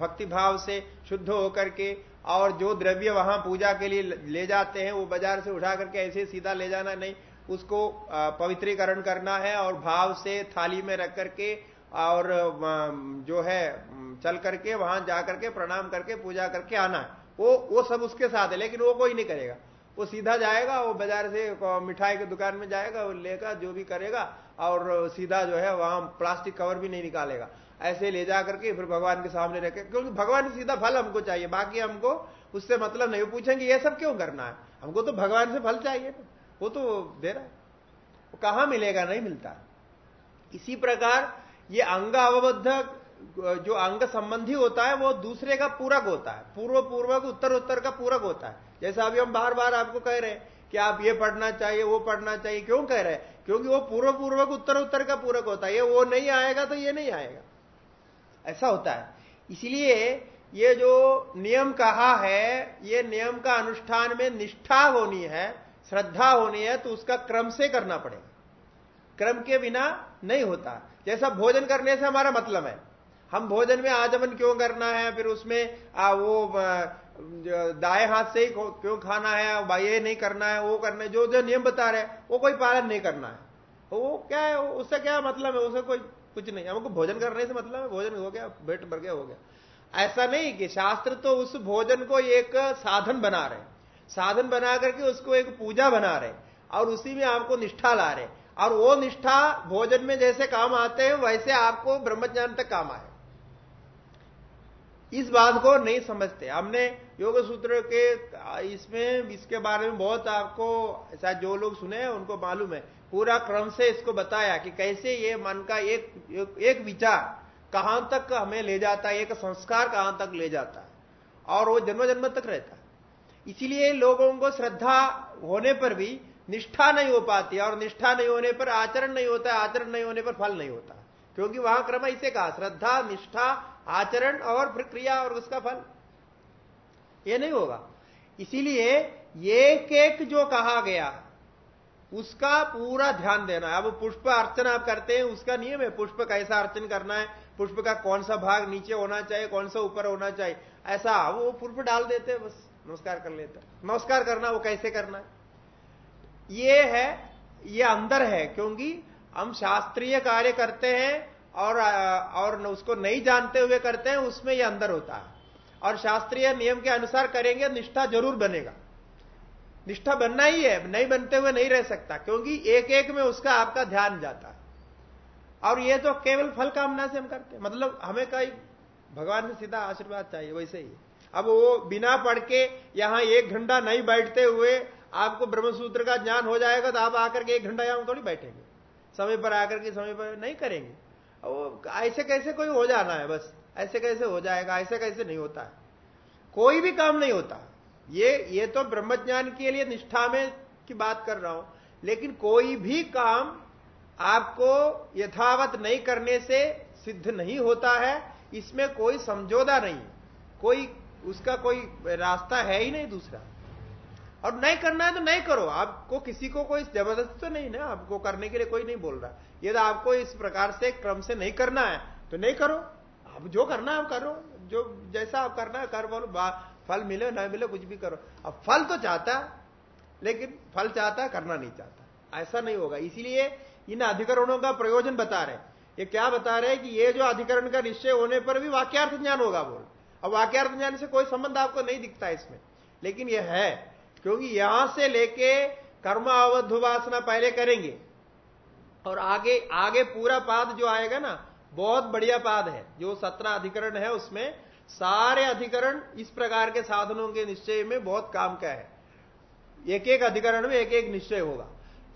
भक्ति भाव से शुद्ध होकर के और जो द्रव्य वहाँ पूजा के लिए ले जाते हैं, वो बाज़ार से उठा करके ऐसे सीधा ले जाना नहीं। उसको पवित्रीकरण करना है और भाव से थाली में रख करके और जो है चल करके वहाँ जाकर के प्रणाम करके पूजा करके आना है। वो वो सब उसके साथ है, लेकिन वो कोई नहीं करेगा। वो सीधा जाएगा, वो बाज़ार से मिठाई की दुकान में जाएगा, वो लेगा, जो भी करेगा, और सीधा जो है वहाँ प्लास्टिक कवर भी नहीं निकालेगा। ऐसे ले जा करके फिर भगवान के सामने रखे क्योंकि भगवान सीधा फल हमको चाहिए, बाकी हमको उससे मतलब नहीं। पूछेंगे, ये सब क्यों करना है? हमको तो भगवान से फल चाहिए। वो तो दे रहा है। कहाँ मिलेगा? नहीं मिलता। इसी प्रकार ये अंग अवबद्ध जो अंग संबंधी होता है, वो दूसरे का पूरक होता है। पूर्व पूर्वक उत्तर उत्तर का पूरक होता है। जैसा अभी हम बार बार आपको कह रहे हैं कि आप ये पढ़ना चाहिए, वो पढ़ना चाहिए, क्यों कह रहे हैं? क्योंकि वो पूर्व पूर्वक उत्तर उत्तर का पूरक होता है। ये वो नहीं आएगा तो ये नहीं आएगा। ऐसा होता है। इसलिए ये जो नियम कहा है, ये नियम का अनुष्ठान में निष्ठा होनी है, श्रद्धा होनी है तो उसका क्रम से करना पड़ेगा। क्रम के बिना नहीं होता। जैसा भोजन करने से हमारा मतलब है। हम भोजन में आजमन क्यों करना है? फिर उसमें आ, वो दाएँ हाथ से ही क्यों खाना है? ये नहीं करना है वो करना है जो जो नियम बता रहे हैं वो कोई पालन नहीं करना है। वो क्या है उससे क्या मतलब है? उसे कोई कुछ नहीं हमको भोजन करने से मतलब है भोजन हो गया पेट भर गया हो गया। ऐसा नहीं कि शास्त्र तो उस भोजन को एक साधन बना रहे साधन बना करके उसको एक पूजा बना रहे और उसी में आपको निष्ठा ला रहे और वो निष्ठा भोजन में जैसे काम आते हैं वैसे आपको ब्रह्मज्ञान तक काम आए। इस बात को नहीं समझते। हमने योग सूत्र के, इसमें, इसके बारे में बहुत आपको, ऐसा जो लोग सुने उनको मालूम है। पूरा क्रम से इसको बताया कि कैसे ये मन का एक एक विचार कहाँ तक हमें ले जाता है, एक संस्कार कहाँ तक ले जाता है। और वो जन्म जन्म तक रहता है। इसीलिए लोगों को श्रद्धा होने पर भी निष्ठा नहीं हो पाती और निष्ठा नहीं होने पर आचरण नहीं होता आचरण नहीं होने पर फल नहीं होता। क्योंकि वहाँ क्रम ऐसे कहा, श्रद्धा, निष्ठा आचरण और प्रक्रिया और उसका फल। ये नहीं होगा। इसीलिए एक एक जो कहा गया, उसका पूरा ध्यान देना है। अब पुष्प अर्चन आप करते हैं, उसका नियम है, पुष्प कैसा अर्चन करना है, पुष्प का कौन सा भाग नीचे होना चाहिए, कौन सा ऊपर होना चाहिए। ऐसा, वो पुष्प डाल देते हैं, बस, नमस्कार कर लेते नमस्कार करना, वो कैसे करना है? ये है, ये अंदर है, क्योंकि हम शास्त्रीय कार्य करते हैं और और उसको नहीं जानते हुए करते हैं, उसमें ये अंदर होता है। और शास्त्रीय नियम के अनुसार करेंगे, निष्ठा ज़रूर बनेगा। निष्ठा बनना ही है, नहीं बनते हुए नहीं रह सकता, क्योंकि एक एक में उसका आपका ध्यान जाता है। और ये तो केवल फल कामना से हम करते हैं। मतलब हमें कई भगवान से सीधा आशीर्वाद चाहिए, वैसे ही। अब वो बिना पढ़ के यहाँ एक घंटा नहीं बैठते हुए आपको ब्रह्मसूत्र का ज्ञान हो जाएगा तो आप आकर के एक घंटा यहाँ थोड़ी बैठेंगे। समय पर आकर के, समय पर नहीं करेंगे। वो ऐसे कैसे कोई हो जाना है बस? ऐसे कैसे हो जाएगा? ऐसे कैसे नहीं होता है। कोई भी काम नहीं होता। ये ये तो ब्रह्मज्ञान के लिए निष्ठा में की बात कर रहा हूँ। लेकिन कोई भी काम आपको यथावत नहीं करने से सिद्ध नहीं होता है। इसमें कोई समझौता नहीं। कोई, उसका कोई रास्ता है ही नहीं दूसरा। और नहीं करना है तो नहीं करो। आपको किसी को कोई ज़बरदस्ती तो नहीं ना, आपको करने के लिए कोई नहीं बोल रहा। यदि आपको इस प्रकार से क्रम से नहीं करना है तो नहीं करो। आप जो करना है, आप करो। जो जैसा आप करना है, कर बोलो। फल मिले, ना मिले, कुछ भी करो। अब फल तो चाहता, लेकिन फल चाहता, करना नहीं चाहता। ऐसा नहीं होगा। इसीलिए इन अधिकरणों का प्रयोजन बता रहे ये क्या बता रहे हैं कि ये जो अधिकरण का निश्चय होने पर भी वाक्यार्थ ज्ञान होगा बोल। अब वाक्यार्थ ज्ञान से कोई संबंध आपको नहीं दिखता इसमें। लेकिन यह है क्योंकि यहाँ से लेके कर्म अवध उपासना पहले करेंगे। और आगे आगे पूरा पाद जो आएगा ना, बहुत बढ़िया पाद है। जो सत्रह अधिकरण है, उसमें सारे अधिकरण इस प्रकार के साधनों के निश्चय में बहुत काम का है। एक एक अधिकरण में एक एक निश्चय होगा।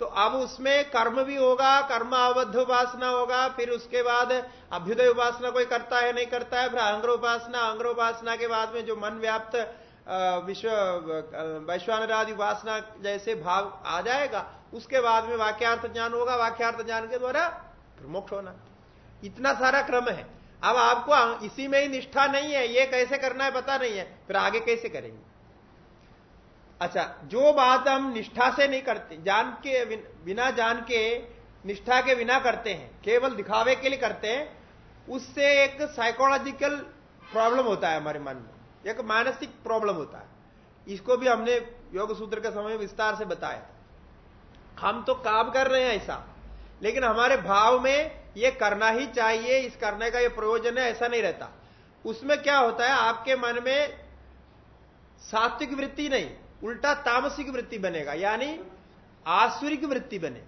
तो अब उसमें कर्म भी होगा कर्म अवध उपासना होगा, फिर उसके बाद अभ्युदय उपासना कोई करता है, नहीं करता है, फिर अंग्र उपासना अंग्र उपासना के बाद में जो मन व्याप्त विश्व वैश्वानरादि उपासना जैसे भाव आ जाएगा, उसके बाद में वाक्यार्थ ज्ञान होगा, वाक्यार्थ ज्ञान के द्वारा मोक्ष होना। इतना सारा क्रम है। अब आपको इसी में ही निष्ठा नहीं है, ये कैसे करना है पता नहीं है, फिर आगे कैसे करेंगे? अच्छा जो बात हम निष्ठा से नहीं करते, जान के बिना जान के, निष्ठा के बिना करते हैं, केवल दिखावे के लिए करते हैं, उससे एक साइकोलॉजिकल प्रॉब्लम होता है हमारे मन में। एक मानसिक प्रॉब्लम होता है। इसको भी हमने योग सूत्र के समय विस्तार से बताया हम तो काम कर रहे हैं ऐसा, लेकिन हमारे भाव में ये करना ही चाहिए, इस करने का ये प्रयोजन है, ऐसा नहीं रहता। उसमें क्या होता है, आपके मन में सात्विक वृत्ति नहीं, उल्टा तामसिक वृत्ति बनेगा, यानी आसुरिक वृत्ति बने।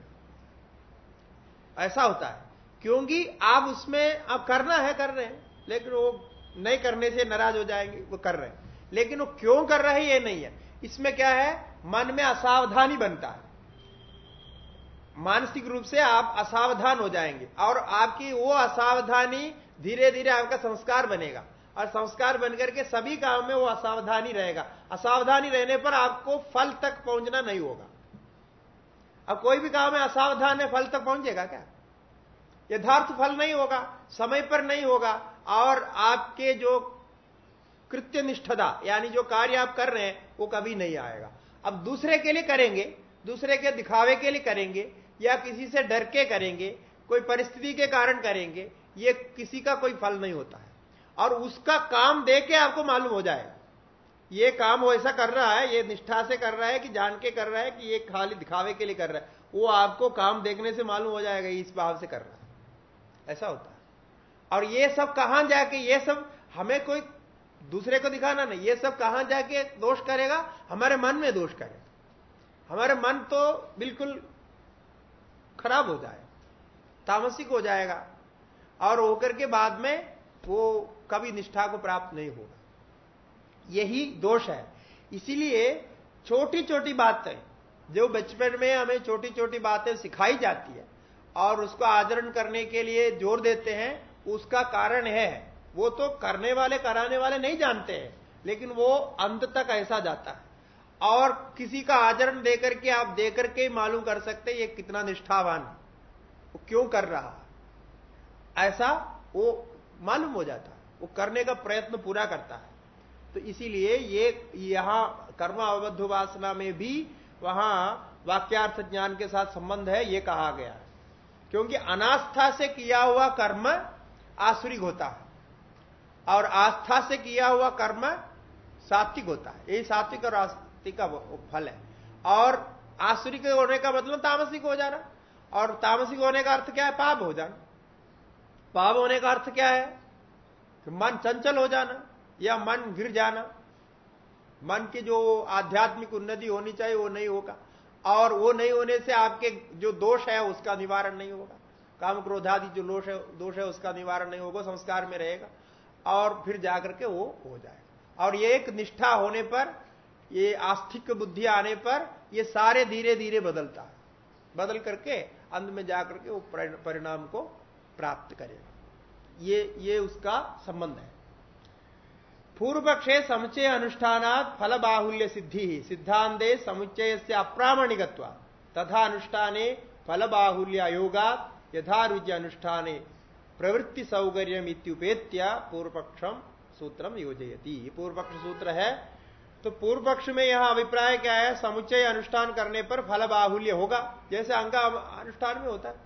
ऐसा होता है, क्योंकि आप उसमें, आप करना है, कर रहे हैं, लेकिन वो नहीं करने से नाराज़ हो जाएँगे, वो कर रहे हैं। लेकिन वो क्यों कर रहे हैं, ये नहीं है। इसमें क्या है? मन में असावधानी बनता है। मानसिक रूप से आप असावधान हो जाएँगे और आपकी वो असावधानी धीरे धीरे आपका संस्कार बनेगा। और संस्कार बनकर के सभी काम में वो असावधानी रहेगा। असावधानी रहने पर आपको फल तक पहुँचना नहीं होगा। अब कोई भी काम में असावधान है, फल तक पहुंचेगा क्या? यथार्थ फल नहीं होगा, समय पर नहीं होगा, और आपके जो कृत्य निष्ठता यानी जो कार्य आप कर रहे हैं, वो कभी नहीं आएगा। अब दूसरे के लिए करेंगे, दूसरे के दिखावे के लिए करेंगे, या किसी से डर के करेंगे, कोई परिस्थिति के कारण करेंगे, ये किसी का कोई फल नहीं होता है। और उसका काम दे के आपको मालूम हो जाएगा ये काम वो ऐसा कर रहा है, ये निष्ठा से कर रहा है, कि जान के कर रहा है, कि ये खाली दिखावे के लिए कर रहा है, वो आपको काम देखने से मालूम हो जाएगा इस भाव से कर रहा है। ऐसा होता है। और ये सब कहाँ जाके, ये सब हमें कोई दूसरे को दिखाना नहीं। ये सब कहाँ जाके दोष करेगा? हमारे मन में दोष करेगा। हमारे मन तो बिल्कुल खराब हो जाए, तामसिक हो जाएगा, और होकर के बाद में वो कभी निष्ठा को प्राप्त नहीं होगा। यही दोष है। इसीलिए छोटी छोटी बातें, जो बचपन में हमें छोटी छोटी बातें सिखाई जाती है और उसको आचरण करने के लिए ज़ोर देते हैं, उसका कारण है। वो तो करने वाले, कराने वाले नहीं जानते हैं, लेकिन वो अंत तक ऐसा जाता है। और किसी का आचरण देकर के आप देकर के मालूम कर सकते ये कितना निष्ठावान वो क्यों कर रहा ऐसा वो मालूम हो जाता है। वो करने का प्रयत्न पूरा करता है। तो इसीलिए ये, यहाँ कर्म अवबद्ध वासना में भी वहाँ वाक्यार्थ ज्ञान के साथ संबंध है, ये कहा गया है। क्योंकि अनास्था से किया हुआ कर्म आसुरिक होता है। और आस्था से किया हुआ कर्म सात्विक होता है। यही सात्विक और आस्तिक का फल है। और आसुरिक होने का मतलब तामसिक हो जाना। और तामसिक होने का अर्थ क्या है? पाप हो जाना। पाप होने का अर्थ क्या है? कि मन चंचल हो जाना या मन गिर जाना। मन की जो आध्यात्मिक उन्नति होनी चाहिए, वो नहीं होगा। और वो नहीं होने से आपके जो दोष है उसका निवारण नहीं होगा। काम क्रोधादि जो दोष है दोष है, उसका निवारण नहीं होगा, संस्कार में रहेगा। और फिर जाकर के वो हो जाएगा। और ये एक निष्ठा होने पर, ये आस्थिक बुद्धि आने पर, ये सारे धीरे धीरे बदलता है। बदल करके अंत में जाकर के वो परिणाम को प्राप्त करेगा। ये ये उसका संबंध है। पूर्व पक्षे समुचय अनुष्ठानात फल बाहुल्य सिद्धि। सिद्धांते समुच्चय से अप्रामणिक तथा अनुष्ठाने फल बाहुल्य अयोगा यथारुज्य अनुष्ठाने प्रवृत्ति सौकर्यम इत्युपेत्य पूर्व पक्षम सूत्रम योजयती। पूर्व पक्ष सूत्र है। तो पूर्व पक्ष में यह अभिप्राय क्या है? समुच्चय अनुष्ठान करने पर फल बाहुल्य होगा। जैसे अंग अनुष्ठान में होता है।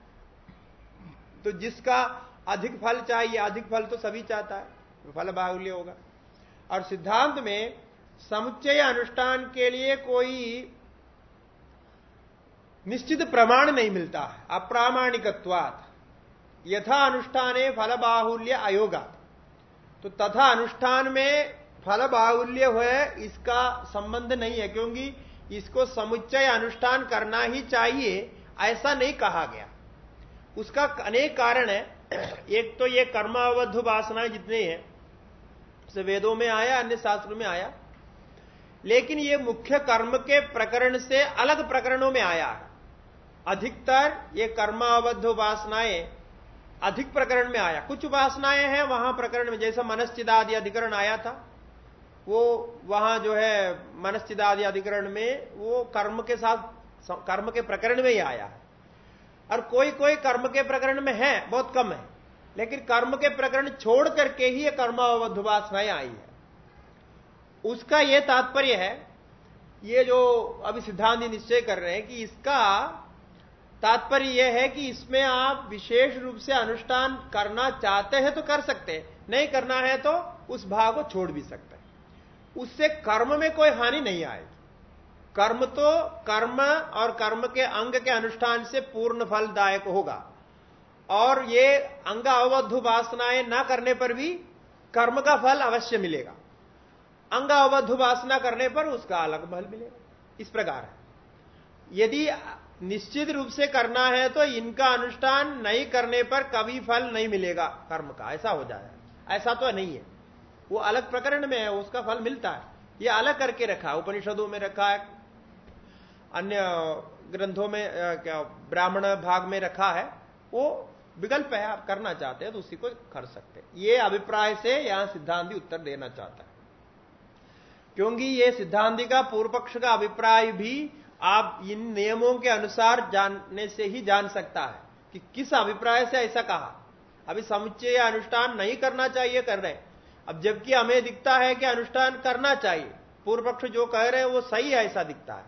तो जिसका अधिक फल चाहिए, अधिक फल तो सभी चाहता है तो फल बाहुल्य होगा। और सिद्धांत में समुच्चय अनुष्ठान के लिए कोई निश्चित प्रमाण नहीं मिलता है, अप्रामाणिकत्वात। यथा अनुष्ठान फल बाहुल्य अयोगा तो तथा अनुष्ठान में फल बाहुल्य हुए इसका संबंध नहीं है, क्योंकि इसको समुच्चय अनुष्ठान करना ही चाहिए, ऐसा नहीं कहा गया। उसका अनेक कारण है। एक तो ये कर्मावध वासनाएँ जितने हैं से वेदों में आया, अन्य शास्त्रों में आया। लेकिन ये मुख्य कर्म के प्रकरण से अलग प्रकरणों में आया। है अधिकतर ये कर्मावध वासनाएँ अधिक प्रकरण में आया। कुछ उपासनाएँ हैं, वहाँ प्रकरण में जैसा मनश्चिदादि अधिकरण आया था, वो वहाँ जो है मनश्चिदादि अधिकरण में वो कर्म के साथ, कर्म के प्रकरण में ही आया। है और कोई कोई कर्म के प्रकरण में है, बहुत कम है। लेकिन कर्म के प्रकरण छोड़ करके ही ये कर्मावध उपासनाएँ आई है। उसका यह तात्पर्य है, ये जो अभी सिद्धांत निश्चय कर रहे हैं कि इसका तात्पर्य यह है कि इसमें आप विशेष रूप से अनुष्ठान करना चाहते हैं तो कर सकते हैं, नहीं करना है तो उस भाव को छोड़ भी सकते हैं। उससे कर्म में कोई हानि नहीं आएगी। कर्म तो कर्म और कर्म के अंग के अनुष्ठान से पूर्ण फलदायक होगा। और ये अंग अवबद्ध वासनाएँ ना करने पर भी कर्म का फल अवश्य मिलेगा। अंग अवबद्ध वासना करने पर उसका अलग फल मिलेगा। इस प्रकार है। यदि निश्चित रूप से करना है तो इनका अनुष्ठान नहीं करने पर कभी फल नहीं मिलेगा कर्म का। ऐसा हो जाए। ऐसा तो नहीं है। वो अलग प्रकरण में है, उसका फल मिलता है। ये अलग करके रखा है, उपनिषदों में रखा है, अन्य ग्रंथों में क्या, ब्राह्मण भाग में रखा है, वो विकल्प है, आप करना चाहते हैं तो उसी को कर सकते हैं। ये अभिप्राय से यहाँ सिद्धांति उत्तर देना चाहता है। क्योंकि ये सिद्धांति का पूर्व पक्ष का अभिप्राय भी आप इन नियमों के अनुसार जानने से ही जान सकता है कि किस अभिप्राय से ऐसा कहा। अभी समुच्चय अनुष्ठान नहीं करना चाहिए कर रहे अब जबकि हमें दिखता है कि अनुष्ठान करना चाहिए पूर्व पक्ष जो कह रहे हैं वो सही है, ऐसा दिखता है।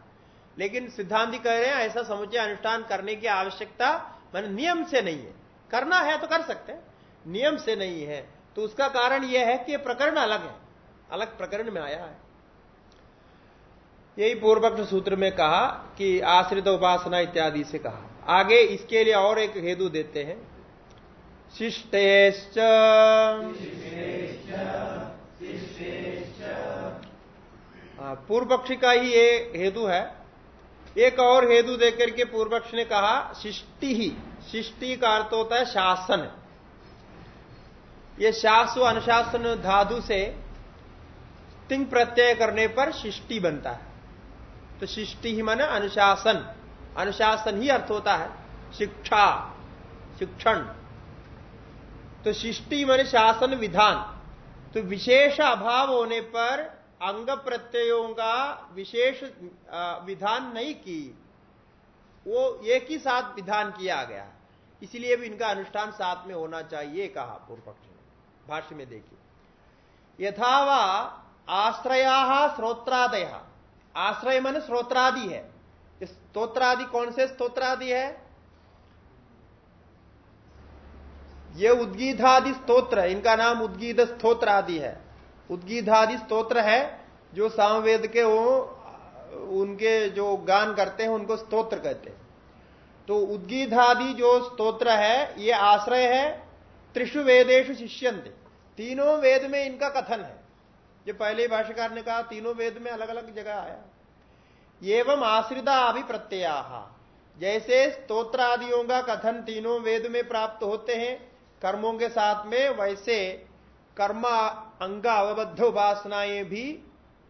लेकिन सिद्धांत कह रहे हैं, ऐसा समुच्चय अनुष्ठान करने की आवश्यकता मान नियम से नहीं है। करना है तो कर सकते हैं। नियम से नहीं है। तो उसका कारण यह है कि प्रकरण अलग है। अलग प्रकरण में आया है। यही पूर्वपक्ष सूत्र में कहा कि आश्रित उपासना इत्यादि से कहा। आगे इसके लिए और एक हेतु देते हैं। शिष्टेश्च। पूर्व पक्षी का ही ये हेतु है। एक और हेतु देकर के पूर्व पक्ष ने कहा, शिष्टि। ही शिष्टि का अर्थ होता है शासन। ये शास्व अनुशासन धाधु से तिंग प्रत्यय करने पर शिष्टि बनता है। तो शिष्टि ही माने अनुशासन। अनुशासन ही अर्थ होता है शिक्षा, शिक्षण। तो शिष्टि माने शासन विधान। तो विशेष अभाव होने पर अंग प्रत्ययों का विशेष विधान नहीं की वो एक ही साथ विधान किया गया। इसलिए भी इनका अनुष्ठान साथ में होना चाहिए कहा पूर्व पक्ष ने। भाष्य में देखिए। यथावा आश्रया श्रोत्रादय आश्रय मन स्त्रोत्रादि है। स्त्रोत्रादि कौन से स्त्रोत्रादि है? ये उद्गीधादि स्तोत्र इनका नाम उद्गीत स्त्रोत्र आदि है। उद्गीधादि स्तोत्र है जो सामवेद के वो उनके जो गान करते हैं, उनको स्तोत्र कहते हैं। तो उद्गीधादि जो स्तोत्र है, ये आश्रय है त्रिशु वेदेशु शिष्यंत तीनों वेद में इनका कथन है। जो पहले भाष्यकार ने कहा, तीनों वेद में अलग अलग जगह आया। एवं आश्रिता अभी प्रत्यया जैसे स्त्रोत्र आदियों का कथन तीनों वेद में प्राप्त होते हैं, कर्मों के साथ में, वैसे कर्म, अंग, अवबद्ध उपासनाएँ भी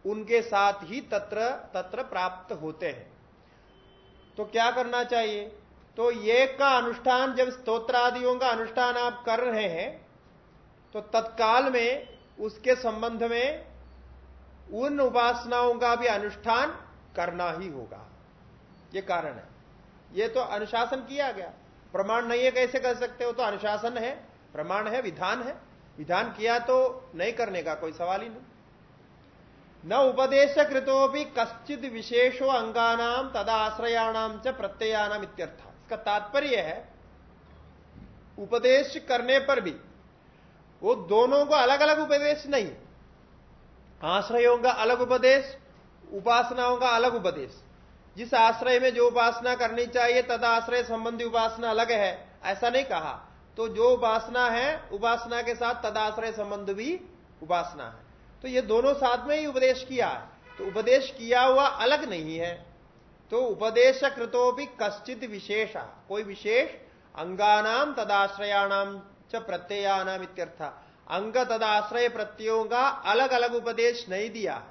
उनके साथ ही तत्र तत्र प्राप्त होते हैं। तो क्या करना चाहिए? तो एक का अनुष्ठान जब स्त्रोत्र आदियों का अनुष्ठान आप कर रहे हैं तो तत्काल में उसके संबंध में उन उपासनाओं का भी अनुष्ठान करना ही होगा। ये कारण है। ये तो अनुशासन किया गया। प्रमाण नहीं है, कैसे कर सकते हो? तो अनुशासन है, प्रमाण है, विधान है। विधान किया तो नहीं करने का कोई सवाल ही नहीं। न उपदेश कृतो भी कश्चित विशेषो अंगानाम तदा आश्रयाणाम च प्रत्ययानाम इत्यर्थ इसका तात्पर्य है, उपदेश करने पर भी, वो दोनों को अलग अलग उपदेश नहीं। आश्रयों का अलग उपदेश, उपासनाओं का अलग उपदेश। जिस आश्रय में जो उपासना करनी चाहिए, तद आश्रय संबंधी उपासना अलग है, ऐसा नहीं कहा। तो जो उपासना है, उपासना के साथ तदाश्रय संबंध भी उपासना है। तो ये दोनों साथ में ही उपदेश किया है। तो उपदेश किया हुआ अलग नहीं है। तो उपदेश कृतो भी कश्चित विशेष। कोई विशेष? अंगानाम तदाश्रयाणाम च प्रत्ययानाम इत्यर्थ। अंग तदाश्रय प्रत्ययों का अलग अलग उपदेश नहीं दिया।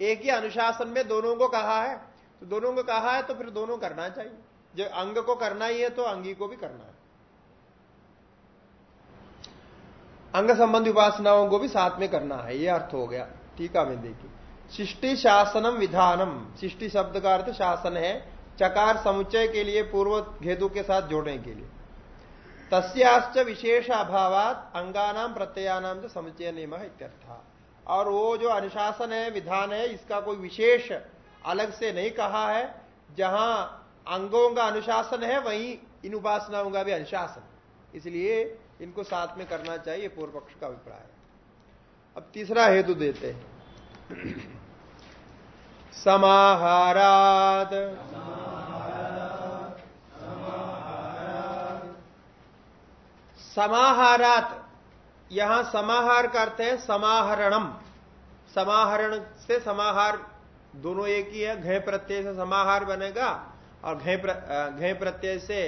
एक ही अनुशासन में दोनों को कहा है। तो दोनों को कहा है तो फिर दोनों करना चाहिए। जो अंग को करना ही है तो अंगी को भी करना है। अंग संबंधी उपासनाओं को भी साथ में करना है। ये अर्थ हो गया। टीका में देखिए सृष्टि शासनम विधानम। सृष्टि शब्द का अर्थ शासन है, चकार समुच्चय के लिए, पूर्व घेतु के साथ जोड़ने के लिए। तस्याश्च विशेष अभावात अंगानाम प्रत्ययानाम जो समुच्चय नियम इत्यर्थ। और वो जो अनुशासन है, विधान है, इसका कोई विशेष अलग से नहीं कहा है। जहाँ अंगों का अनुशासन है, वहीं इन उपासनाओं का भी अनुशासन। इसलिए इनको साथ में करना चाहिए पूर्व पक्ष का अभिप्राय। अब तीसरा हेतु देते हैं। समाहाराद समाहारात। यहाँ समाहार करते हैं समाहरणम। समाहरण से समाहार दोनों एक ही है। घय प्रत्यय से समाहार बनेगा और घय घय प्रत्यय से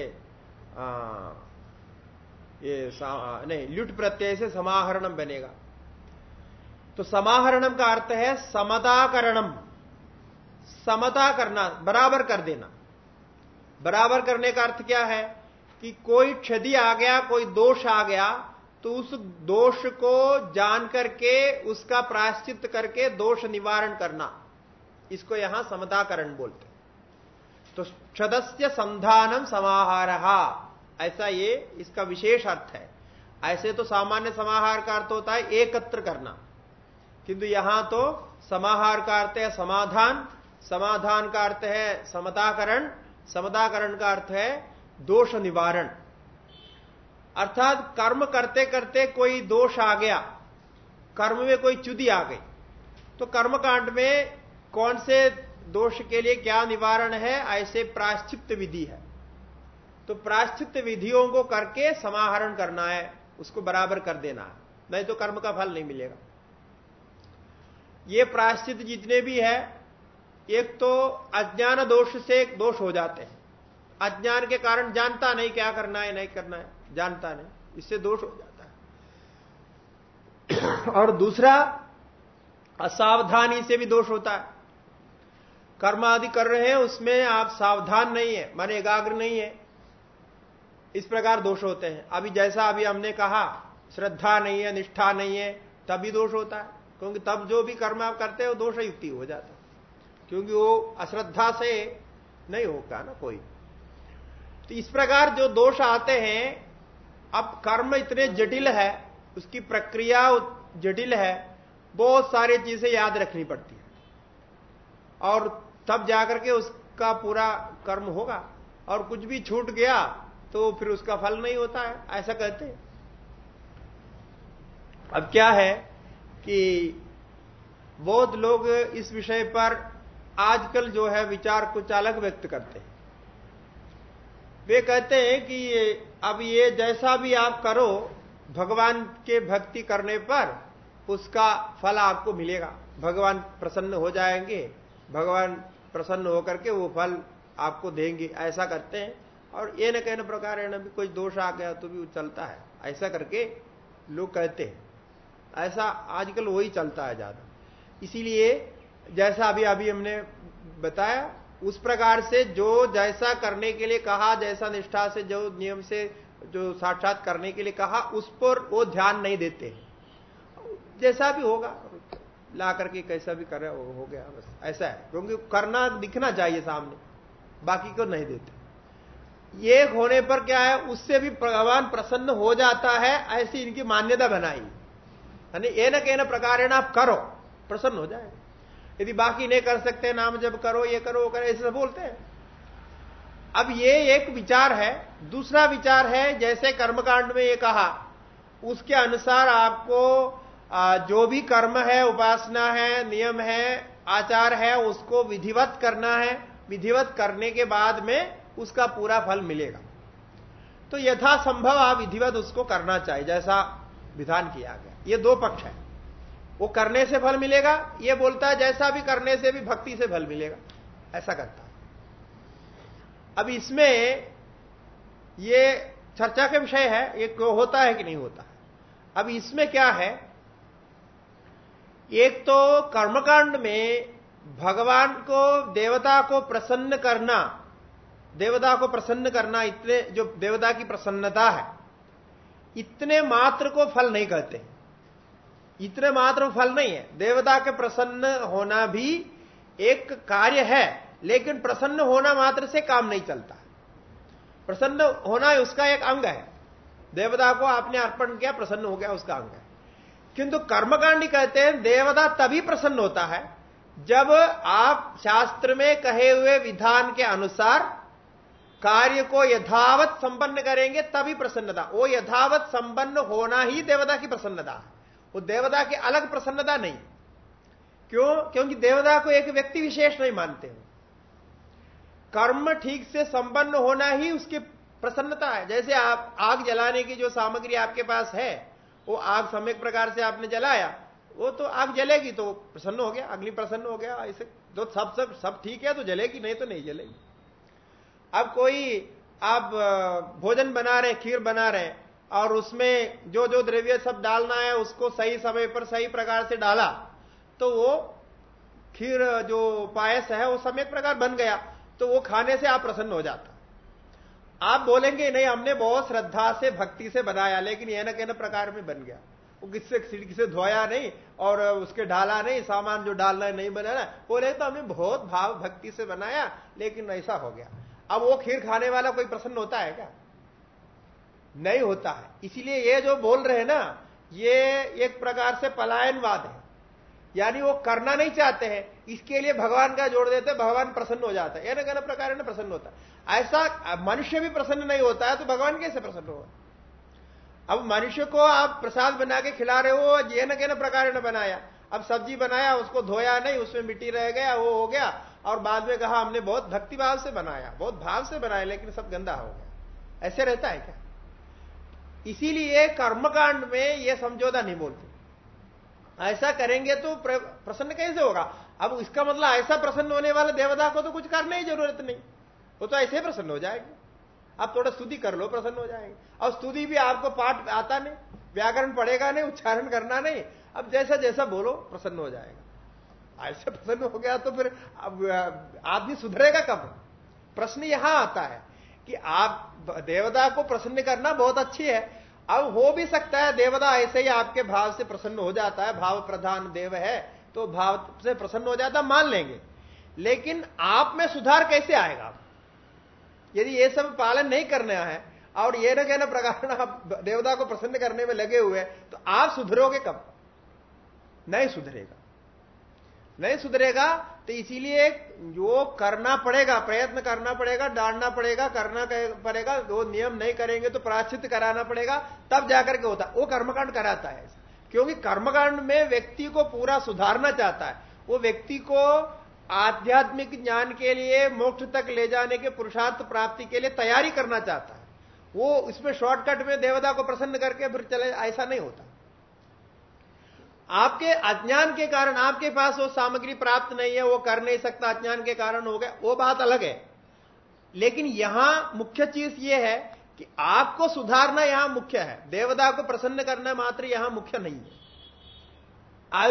आ, ये नहीं लुट प्रत्यय से समाहरणम बनेगा। तो समाहरणम का अर्थ है समताकरणम। समता करना, बराबर कर देना। बराबर करने का अर्थ क्या है कि कोई क्षति आ गया, कोई दोष आ गया तो उस दोष को जान करके, उसका प्रायश्चित करके दोष निवारण करना। इसको यहाँ समताकरण बोलते तो क्षदस्य संधानम समाहार। ऐसा ये इसका विशेष अर्थ है। ऐसे तो सामान्य समाहार का अर्थ होता है, एकत्र करना। किंतु यहाँ तो समाहार का अर्थ है समाधान समाधान का अर्थ है समताकरण। समताकरण का अर्थ है दोष निवारण। अर्थात कर्म करते करते कोई दोष आ गया, कर्म में कोई चुदी आ गई तो कर्मकांड में कौन से दोष के लिए क्या निवारण है? ऐसे प्राश्चित विधि है। तो प्राश्चित विधियों को करके समाहरण करना है, उसको बराबर कर देना है, नहीं तो कर्म का फल नहीं मिलेगा। ये प्राश्चित जितने भी है एक तो अज्ञान दोष से एक दोष हो जाते हैं। अज्ञान के कारण जानता नहीं क्या करना है, नहीं करना है, जानता नहीं। इससे दोष हो जाता है। और दूसरा, असावधानी से भी दोष होता है। कर्म आदि कर रहे हैं, उसमें आप सावधान नहीं है, मन एकाग्र नहीं है। इस प्रकार दोष होते हैं। अभी जैसा अभी हमने कहा, श्रद्धा नहीं है, निष्ठा नहीं है, तभी दोष होता है। क्योंकि तब जो भी कर्म आप करते हो दोष युक्ति हो जाता क्योंकि वो अश्रद्धा से नहीं होगा ना कोई। तो इस प्रकार जो दोष आते हैं, अब कर्म इतने जटिल है, उसकी प्रक्रिया जटिल है, बहुत सारी चीज़ें याद रखनी पड़ती है। और तब जाकर के उसका पूरा कर्म होगा। और कुछ भी छूट गया तो फिर उसका फल नहीं होता है, ऐसा कहते हैं। अब क्या है कि बहुत लोग इस विषय पर आजकल जो है विचार कुछ अलग व्यक्त करते हैं। वे कहते हैं कि ये, अब ये जैसा भी आप करो, भगवान के भक्ति करने पर उसका फल आपको मिलेगा। भगवान प्रसन्न हो जाएँगे, भगवान प्रसन्न होकर के वो फल आपको देंगे, ऐसा करते हैं। और ये न कहने प्रकार है, ना भी कोई दोष आ गया तो भी वो चलता है। ऐसा करके लोग कहते हैं। ऐसा आजकल वही चलता है ज़्यादा। इसीलिए जैसा अभी अभी हमने बताया, उस प्रकार से जो जैसा करने के लिए कहा, जैसा निष्ठा से, जो नियम से, जो साक्षात करने के लिए कहा, उस पर वो ध्यान नहीं देते जैसा भी होगा, ला करके कैसा भी करे हो गया, बस ऐसा है। क्योंकि करना दिखना चाहिए सामने, बाकी को नहीं देते। एक होने पर क्या है, उससे भी भगवान प्रसन्न हो जाता है, ऐसी इनकी मान्यता बनाई। यानी ये न कहना प्रकार आप करो, प्रसन्न हो जाए। यदि बाकी नहीं कर सकते, नाम जब करो, ये करो, वो करो, ऐसे बोलते हैं। अब ये एक विचार है, दूसरा विचार है, जैसे कर्मकांड में ये कहा, उसके अनुसार आपको जो भी कर्म है, उपासना है, नियम है, आचार है, उसको विधिवत करना है। विधिवत करने के बाद में उसका पूरा फल मिलेगा। तो यथासंभव आप विधिवत उसको करना चाहिए, जैसा विधान किया गया। ये दो पक्ष है। वो करने से फल मिलेगा, ये बोलता है जैसा भी करने से भी भक्ति से फल मिलेगा। ऐसा करता है। अब इसमें ये चर्चा का विषय है, ये होता है कि नहीं होता अब इसमें क्या है? एक तो कर्मकांड में भगवान को, देवता को प्रसन्न करना, देवता को प्रसन्न करना इतने, जो देवता की प्रसन्नता है, इतने मात्र को फल नहीं कहते। इतने मात्र फल नहीं है। देवता के प्रसन्न होना भी एक कार्य है, लेकिन प्रसन्न होना मात्र से काम नहीं चलता। प्रसन्न होना उसका एक अंग है। देवता को आपने अर्पण किया, प्रसन्न हो गया, उसका अंग है। किंतु कर्मकांडी कहते हैं, देवता तभी प्रसन्न होता है जब आप शास्त्र में कहे हुए विधान के अनुसार कार्य को यथावत संपन्न करेंगे, तभी प्रसन्नता। वो यथावत संपन्न होना ही देवता की प्रसन्नता है। वो देवता की अलग प्रसन्नता नहीं। क्यों? क्योंकि देवता को एक व्यक्ति विशेष नहीं मानते हो। कर्म ठीक से संपन्न होना ही उसकी प्रसन्नता है। जैसे आप आग जलाने की जो सामग्री आपके पास है, वो आग सम्यक प्रकार से आपने जलाया, वो तो आग जलेगी तो प्रसन्न हो गया, अग्नि प्रसन्न हो गया, ऐसे तो सब सब सब ठीक है तो जलेगी, नहीं तो नहीं जलेगी। अब कोई आप भोजन बना रहे खीर बना रहे और उसमें जो जो द्रव्य सब डालना है, उसको सही समय पर सही प्रकार से डाला तो वो खीर जो पायस है, वो सम्यक प्रकार बन गया तो वो खाने से आप प्रसन्न हो जाता। आप बोलेंगे, नहीं, हमने बहुत श्रद्धा से, भक्ति से बनाया, लेकिन यह न कहना प्रकार में बन गया। वो किससे किसे धोया नहीं, और उसके डाला नहीं, सामान जो डालना है, नहीं बनाना बोले तो हमने बहुत भाव, भक्ति से बनाया, लेकिन ऐसा हो गया। अब वो खीर खाने वाला कोई प्रसन्न होता है क्या? नहीं होता है। इसीलिए ये जो बोल रहे हैं ना, ये एक प्रकार से पलायनवाद है। यानी वो करना नहीं चाहते हैं, इसके लिए भगवान का जोड़ देते भगवान प्रसन्न हो जाता है। यह ना कहना प्रकार ना प्रसन्न होता है। ऐसा मनुष्य भी प्रसन्न नहीं होता है तो भगवान कैसे प्रसन्न होगा? अब मनुष्य को आप प्रसाद बना के खिला रहे हो, ये ना कहना प्रकार ने बनाया। अब सब्ज़ी बनाया, उसको धोया नहीं, उसमें मिट्टी रह गया, वो हो गया। और बाद में कहा, हमने बहुत भक्तिभाव से बनाया, बहुत भाव से बनाया, लेकिन सब गंदा हो गया। ऐसे रहता है क्या? इसीलिए कर्मकांड में यह समझौता नहीं बोलते। ऐसा करेंगे तो प्रसन्न कैसे होगा? अब इसका मतलब ऐसा प्रसन्न होने वाले देवता को तो कुछ करने की ज़रूरत नहीं। वो तो ऐसे प्रसन्न हो जाएँगे। आप थोड़ा स्तुति कर लो, प्रसन्न हो जाएँगे। और स्तुति भी आपको पाठ आता नहीं, व्याकरण पढ़ेगा नहीं, उच्चारण करना नहीं। अब जैसा जैसा बोलो, प्रसन्न हो जाएगा। ऐसे प्रसन्न हो गया तो फिर आदमी सुधरेगा कब? प्रश्न यहाँ आता है। कि आप, देवता को प्रसन्न करना बहुत अच्छी है। अब हो भी सकता है, देवता ऐसे ही आपके भाव से प्रसन्न हो जाता है, भाव प्रधान देव है तो भाव से प्रसन्न हो जाता मान लेंगे। लेकिन आप में सुधार कैसे आएगा? यदि ये सब पालन नहीं करना है, और ये न कहना प्रकार आप देवता को प्रसन्न करने में लगे हुए तो आप सुधरोगे कब? नहीं सुधरेगा। नहीं सुधरेगा तो इसीलिए जो करना पड़ेगा, प्रयत्न करना पड़ेगा डालना पड़ेगा, करना पड़ेगा, वो नियम नहीं करेंगे तो प्राचित कराना पड़ेगा, तब जाकर के होता है। वो कर्मकांड कराता है क्योंकि कर्मकांड में व्यक्ति को पूरा सुधारना चाहता है। वो व्यक्ति को आध्यात्मिक ज्ञान के लिए, मोक्ष तक ले जाने के, पुरुषार्थ प्राप्ति के लिए तैयारी करना चाहता है। वो इसमें शॉर्टकट में देवता को प्रसन्न करके फिर चले, ऐसा नहीं होता। आपके अज्ञान के कारण आपके पास वो सामग्री प्राप्त नहीं है, वो कर नहीं सकता, अज्ञान के कारण हो गया, वो बात अलग है। लेकिन यहाँ मुख्य चीज़ ये है कि आपको सुधारना यहाँ मुख्य है, देवता को प्रसन्न करना मात्र यहाँ मुख्य नहीं है।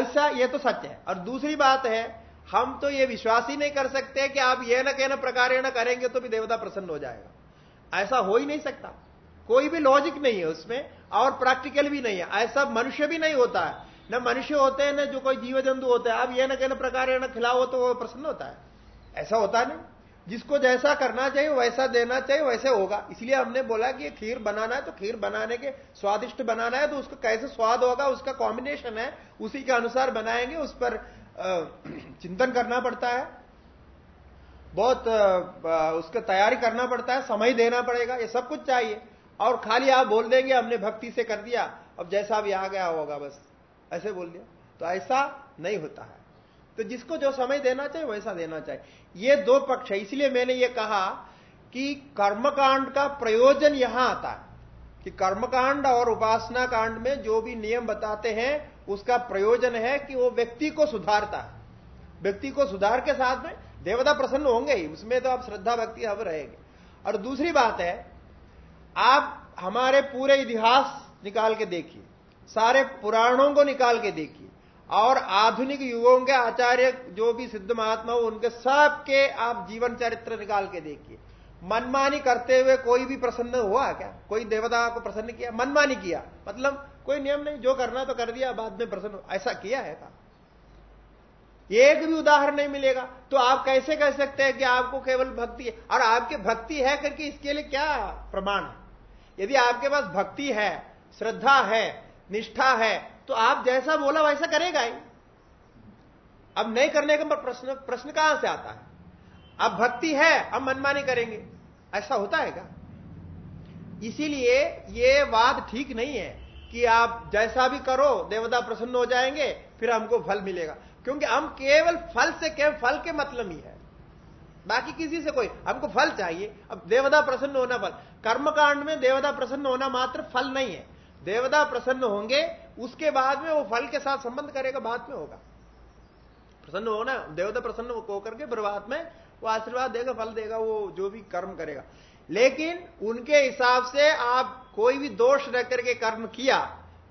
ऐसा यह तो सत्य है। और दूसरी बात है, हम तो यह विश्वास ही नहीं कर सकते कि आप यह न कहना प्रकार न करेंगे तो भी देवता प्रसन्न हो जाएगा। ऐसा हो ही नहीं सकता। कोई भी लॉजिक नहीं है उसमें, और प्रैक्टिकल भी नहीं है। ऐसा मनुष्य भी नहीं होता है। न मनुष्य होते हैं, न जो कोई जीव जंतु होते हैं। आप यह ना कहना प्रकार है, ना खिलाओ तो वो प्रसन्न होता है। ऐसा होता नहीं जिसको जैसा करना चाहिए, वैसा देना चाहिए, वैसे होगा। इसलिए हमने बोला कि खीर बनाना है तो खीर बनाने के स्वादिष्ट बनाना है तो उसका कैसे स्वाद होगा, उसका कॉम्बिनेशन है, उसी के अनुसार बनाएँगे, उस पर चिंतन करना पड़ता है। बहुत उसका तैयारी करना पड़ता है, समय देना पड़ेगा, ये सब कुछ चाहिए। और खाली आप बोल देंगे, हमने भक्ति से कर दिया, अब जैसा भी आ गया होगा बस। ऐसे बोल दिया। तो ऐसा नहीं होता है। तो जिसको जो समय देना चाहिए, वैसा देना चाहिए। ये दो पक्ष है। इसलिए मैंने ये कहा कि कर्मकांड का प्रयोजन यहाँ आता है। कि कर्मकांड और उपासना कांड में जो भी नियम बताते हैं, उसका प्रयोजन है कि वो व्यक्ति को सुधारता है। व्यक्ति को सुधार के साथ में देवता प्रसन्न होंगे ही। उसमें तो आप श्रद्धा भक्ति अब रहेंगे। और दूसरी बात है, आप हमारे पूरे इतिहास निकाल के देखिए। सारे पुराणों को निकाल के देखिए। और आधुनिक युगों के आचार्य जो भी सिद्ध महात्मा हो, उनके सबके आप जीवन चरित्र निकाल के देखिए। मनमानी करते हुए कोई भी प्रसन्न हुआ क्या? कोई देवता को प्रसन्न किया? मनमानी किया। मतलब कोई नियम नहीं, जो करना तो कर दिया, बाद में प्रसन्न ऐसा किया है था एक भी उदाहरण नहीं मिलेगा। तो आप कैसे कह सकते हैं कि आपको केवल भक्ति है? और आपके भक्ति है करके इसके लिए क्या प्रमाण है? यदि आपके पास भक्ति है, श्रद्धा है निष्ठा है तो आप जैसा बोला वैसा करेगा ही। अब नहीं करने का प्रश्न प्रश्न कहाँ से आता है? अब भक्ति है अब मनमानी करेंगे। ऐसा होता है क्या? इसीलिए ये बात ठीक नहीं है कि आप जैसा भी करो, देवता प्रसन्न हो जाएँगे, फिर हमको फल मिलेगा। क्योंकि हम केवल फल से, केवल फल के मतलब ही है। बाकी किसी से कोई, हमको फल चाहिए। अब देवता प्रसन्न होना फल। कर्मकांड में देवता प्रसन्न होना मात्र फल नहीं है। देवता प्रसन्न होंगे, उसके बाद में वो फल के साथ संबंध करेगा, बाद में होगा। प्रसन्न होना, देवता प्रसन्न होकर के फिर बाद में वो आशीर्वाद देगा, फल देगा, वो जो भी कर्म करेगा। लेकिन उनके हिसाब से आप कोई भी दोष रह करके कर्म किया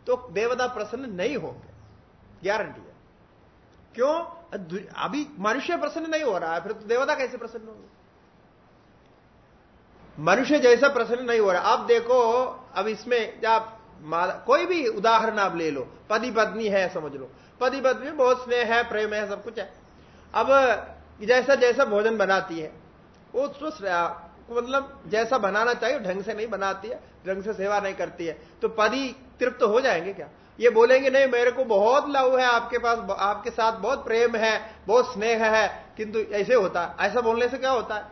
तो देवता प्रसन्न नहीं होंगे। गारंटी है। क्यों? अभी मनुष्य प्रसन्न नहीं हो रहा है, फिर तो देवता कैसे प्रसन्न होंगे? मनुष्य जैसा प्रसन्न नहीं हो रहा। आप देखो, अब इसमें आप कोई भी उदाहरण आप ले लो पति पत्नी है, समझ लो। पति पत्नी में बहुत स्नेह है, प्रेम है, सब कुछ है। अब, जैसा जैसा भोजन बनाती है, वो उसको मतलब जैसा बनाना चाहिए ढंग से नहीं बनाती है, ढंग से सेवा नहीं करती है। तो पति तृप्त हो जाएँगे क्या? ये बोलेंगे, नहीं, मेरे को बहुत लव है, आपके पास, आपके साथ बहुत प्रेम है, बहुत स्नेह है। किंतु ऐसे होता है। ऐसा बोलने से क्या होता है?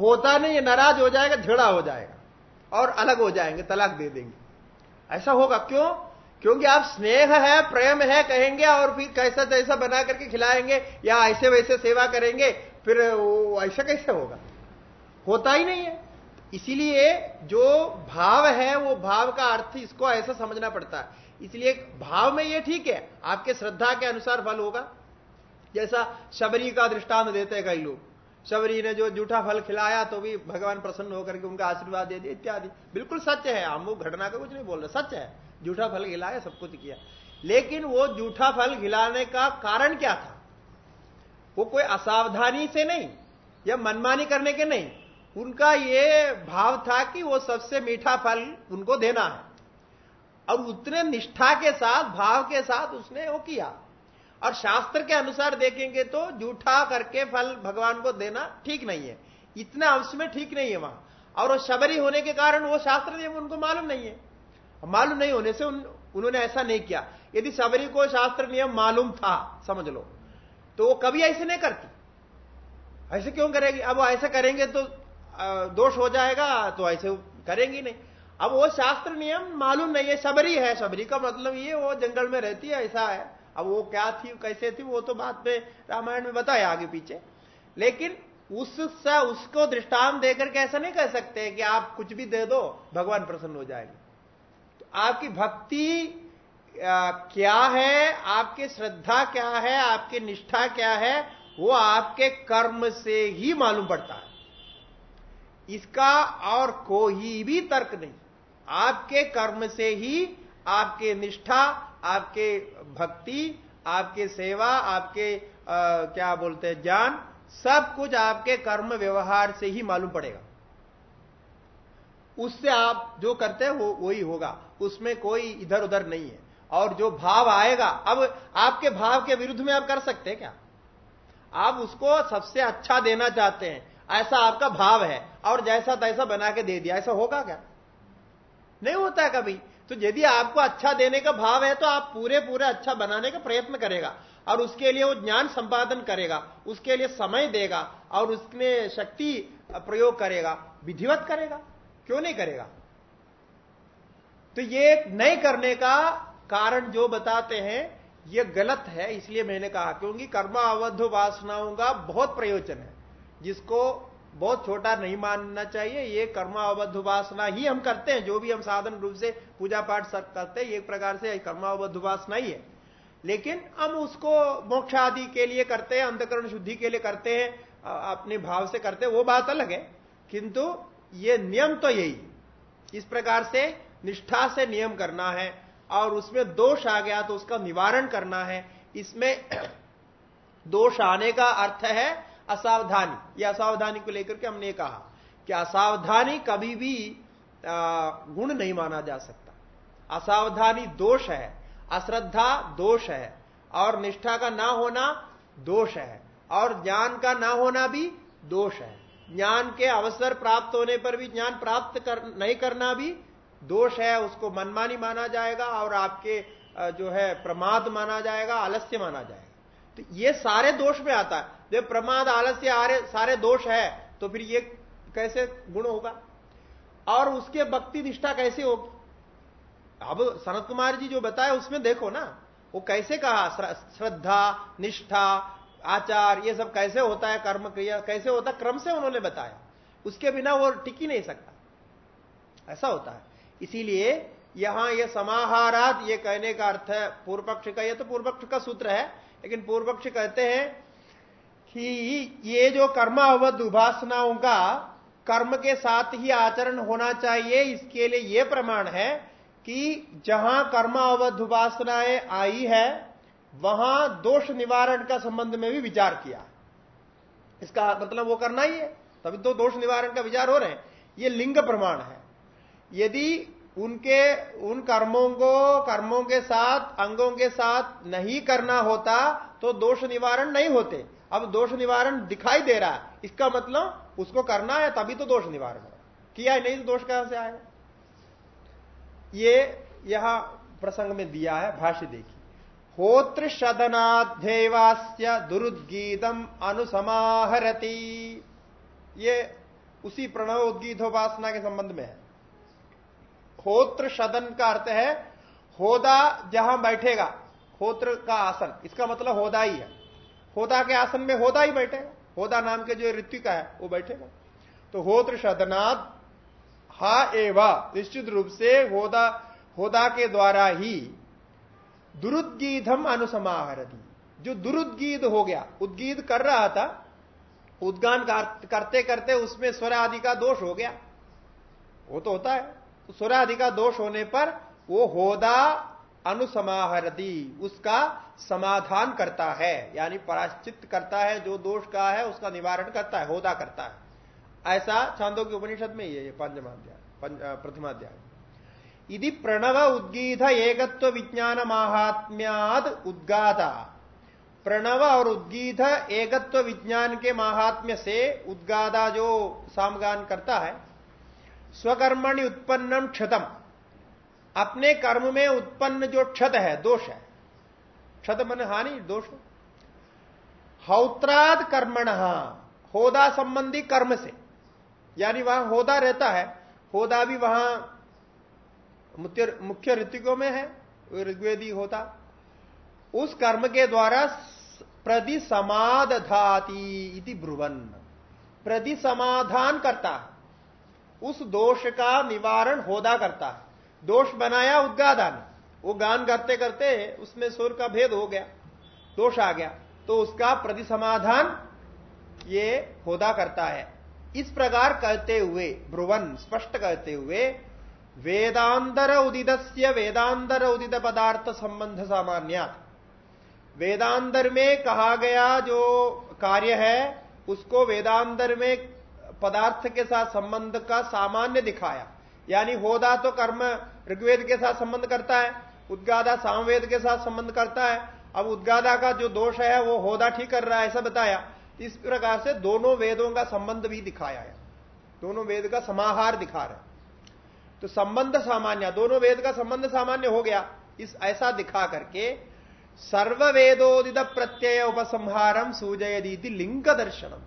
होता नहीं, ये नाराज़ हो जाएगा, झगड़ा हो जाएगा। और अलग हो जाएँगे, तलाक दे देंगे। ऐसा होगा क्यों? क्योंकि आप स्नेह है, प्रेम है, कहेंगे और फिर कैसा तैसा बना करके खिलाएँगे या ऐसे वैसे सेवा करेंगे, फिर ऐसा कैसे होगा? होता ही नहीं है। इसीलिए जो भाव है, वो भाव का अर्थ इसको ऐसा समझना पड़ता है। इसलिए भाव में ये ठीक है, आपके श्रद्धा के अनुसार फल होगा। जैसा शबरी का दृष्टांत देते हैं कई लोग। शबरी ने जो जूठा फल खिलाया तो भी भगवान प्रसन्न होकर के उनका आशीर्वाद दे दिया, इत्यादि। बिल्कुल सच है, हम वो घटना का कुछ नहीं बोल रहे, सच है। जूठा फल खिलाया, सब कुछ किया। लेकिन वो जूठा फल खिलाने का कारण क्या था? वो कोई असावधानी से नहीं, या मनमानी करने के नहीं। उनका ये भाव था कि वो सबसे मीठा फल उनको देना है। और उतने निष्ठा के साथ, भाव के साथ उसने वो किया। और शास्त्र के अनुसार देखेंगे तो जूठा करके फल भगवान को देना ठीक नहीं है। इतना अंश में ठीक नहीं है वहाँ। और वो शबरी होने के कारण वो शास्त्र नियम उनको मालूम नहीं है। मालूम नहीं होने से उन, उन्होंने ऐसा नहीं किया। यदि शबरी को शास्त्र नियम मालूम था समझ लो तो वो कभी ऐसे नहीं करती। ऐसे क्यों करेगी? अब वो ऐसा करेंगे तो दोष हो जाएगा तो ऐसे करेंगी नहीं। अब वो शास्त्र नियम मालूम नहीं है शबरी है शबरी का मतलब ये वो जंगल में रहती है ऐसा है। अब वो क्या थी, कैसे थी, वो तो बात में रामायण में बताया आगे पीछे। लेकिन उससे उसको दृष्टांत देकर के ऐसा नहीं कह सकते कि आप कुछ भी दे दो, भगवान प्रसन्न हो जाएँगे। तो आपकी भक्ति क्या है, आपकी श्रद्धा क्या है, आपकी निष्ठा क्या है, वो आपके कर्म से ही मालूम पड़ता है। इसका और कोई भी तर्क नहीं। आपके कर्म से ही आपके निष्ठा आपके भक्ति आपके सेवा आपके आ, क्या बोलते हैं ज्ञान सब कुछ आपके कर्म व्यवहार से ही मालूम पड़ेगा। उससे आप जो करते हैं वही होगा। उसमें कोई इधर उधर नहीं है। और जो भाव आएगा अब आपके भाव के विरुद्ध में आप कर सकते हैं क्या? आप उसको सबसे अच्छा देना चाहते हैं ऐसा आपका भाव है और जैसा तैसा बना के दे दिया ऐसा होगा क्या? नहीं होता कभी। तो यदि आपको अच्छा देने का भाव है तो आप पूरे पूरे अच्छा बनाने का प्रयत्न करेगा। और उसके लिए वो ज्ञान संपादन करेगा, उसके लिए समय देगा, और उसने शक्ति प्रयोग करेगा। विधिवत करेगा, क्यों नहीं करेगा? तो ये नहीं करने का कारण जो बताते हैं, ये गलत है, इसलिए मैंने कहा, क्योंकि कर्मावध वासनाओं का बहुत प्रयोजन है, जिसको बहुत छोटा नहीं मानना चाहिए, ये कर्मावध वासना ही हम करते हैं, जो भी हम साधन रूप से पूजा पाठ सब करते हैं, एक प्रकार से कर्मावध उपासना ही है। लेकिन हम उसको मोक्ष आदि के लिए करते हैं, अंधकरण शुद्धि के लिए करते हैं अपने भाव से करते हैं, वो बात अलग है। किंतु ये नियम तो यही इस प्रकार से निष्ठा से नियम करना है, और उसमें दोष आ गया तो उसका निवारण करना है। इसमें *clears throat* दोष आने का अर्थ है असावधानी या असावधानी को लेकर के हमने कहा कि असावधानी कभी भी गुण नहीं माना जा सकता। असावधानी दोष है अश्रद्धा दोष है और निष्ठा का ना होना दोष है और ज्ञान का ना होना भी दोष है। ज्ञान के अवसर प्राप्त होने पर भी ज्ञान प्राप्त कर, नहीं करना भी दोष है उसको मनमानी माना जाएगा और आपके जो है प्रमाद माना जाएगा आलस्य माना जाएगा। तो ये सारे दोष में आता है। जब प्रमाद, आलस्य आ रहे सारे दोष है तो फिर ये कैसे गुण होगा? और उसके भक्ति निष्ठा कैसे होगी? अब सनत कुमार जी जो बताया, उसमें देखो ना, वो कैसे कहा? श्रद्धा, निष्ठा, आचार, ये सब कैसे होता है? कर्म क्रिया कैसे होता है? क्रम से उन्होंने बताया। उसके बिना वो टिक ही नहीं सकता। ऐसा होता है। इसीलिए यहाँ ये समाहारात ये कहने का अर्थ है पूर्व पक्ष का, ये तो पूर्व पक्ष का सूत्र है लेकिन पूर्व पक्ष कहते हैं कि ये जो कर्म अवध उपासनाओं का कर्म के साथ ही आचरण होना चाहिए, इसके लिए यह प्रमाण है कि जहाँ कर्म अवध उपासनाएँ आई है, वहाँ दोष निवारण का संबंध में भी विचार किया। इसका मतलब वो करना ही है, तभी तो दोष निवारण का विचार हो रहे हैं। ये लिंग प्रमाण है। यदि उनके, उन कर्मों को, कर्मों के साथ, अंगों के साथ नहीं करना होता तो दोष निवारण नहीं होते। अब दोष निवारण दिखाई दे रहा है। इसका मतलब उसको करना है, तभी तो दोष निवारण हो किया है, नहीं तो दोष कहाँ से आएगा? ये, यहाँ प्रसंग में दिया है, भाष्य देखिए। होत्र सदनाध्यवास्य दुरुद्गीतम अनुसमाहरती। ये उसी प्रणव उद्गीतोपासना के संबंध में है। होत्र सदन का अर्थ है होदा जहाँ बैठेगा, होत्र का आसन। इसका मतलब होदा ही है। होदा के आसन में होदा ही बैठेगा। होदा नाम के जो ऋतिका है, वो बैठेगा। तो होत्र सदनाथ हा एवा, निश्चित रूप से होदा होदा के द्वारा ही दुरुद्गीधम अनुसमाहरती। जो दुरुद्गीत हो गया उद्गीत कर रहा था, उद्गान करते करते उसमें स्वर आदि का दोष हो गया। वो तो होता है। तो का दोष होने पर वो होदा अनुसमाहरती, उसका समाधान करता है, यानी पराश्चित करता है, जो दोष का है, उसका निवारण करता है, होदा करता है। ऐसा छांदों के उपनिषद में ये पंचमाध्याय प्रथमाध्याय। यदि प्रणव उद्गीत एकत्व विज्ञान महात्म्याद उद्गाता प्रणव और उद्गीत एकत्व विज्ञान के महात्म्य से उद्गादा जो सामगान करता है स्वकर्मणि उत्पन्नम क्षतम। अपने कर्म में उत्पन्न जो क्षत है, दोष है। क्षत मन हानि, दोष हौत्राद कर्मण, होदा संबंधी कर्म से। यानी वहाँ होदा रहता है, होदा भी वहाँ मुख्य ऋतिकों में है, ऋग्वेदी होता। उस कर्म के द्वारा प्रति समाधाती इति ब्रुवन। प्रति समाधान करता है। उस दोष का निवारण होदा करता है। दोष बनाया उद्गादान। वो गान करते करते उसमें सुर का भेद हो गया, दोष आ गया। तो उसका प्रति समाधान ये होदा करता है। इस प्रकार कहते हुए भ्रुवन स्पष्ट कहते हुए, वेदांतर उदित वेदांतर उदित पदार्थ संबंध सामान्य वेदांतर में कहा गया जो कार्य है, उसको वेदांतर में पदार्थ के साथ संबंध का सामान्य दिखाया। यानी होदा तो कर्म ऋग्वेद के साथ संबंध करता है, उद्गादा सामवेद के साथ संबंध करता है। अब उद्गादा का जो दोष है, वो होदा ठीक कर रहा है, ऐसा बताया। इस प्रकार से दोनों वेदों का संबंध भी दिखाया है। दोनों वेद का समाहार दिखा रहा है। तो संबंध सामान्य, दोनों वेद का संबंध सामान्य हो गया। इस ऐसा दिखा करके सर्व वेदोदित प्रत्यय उपसंहारम सूजयदीति लिंग दर्शनम।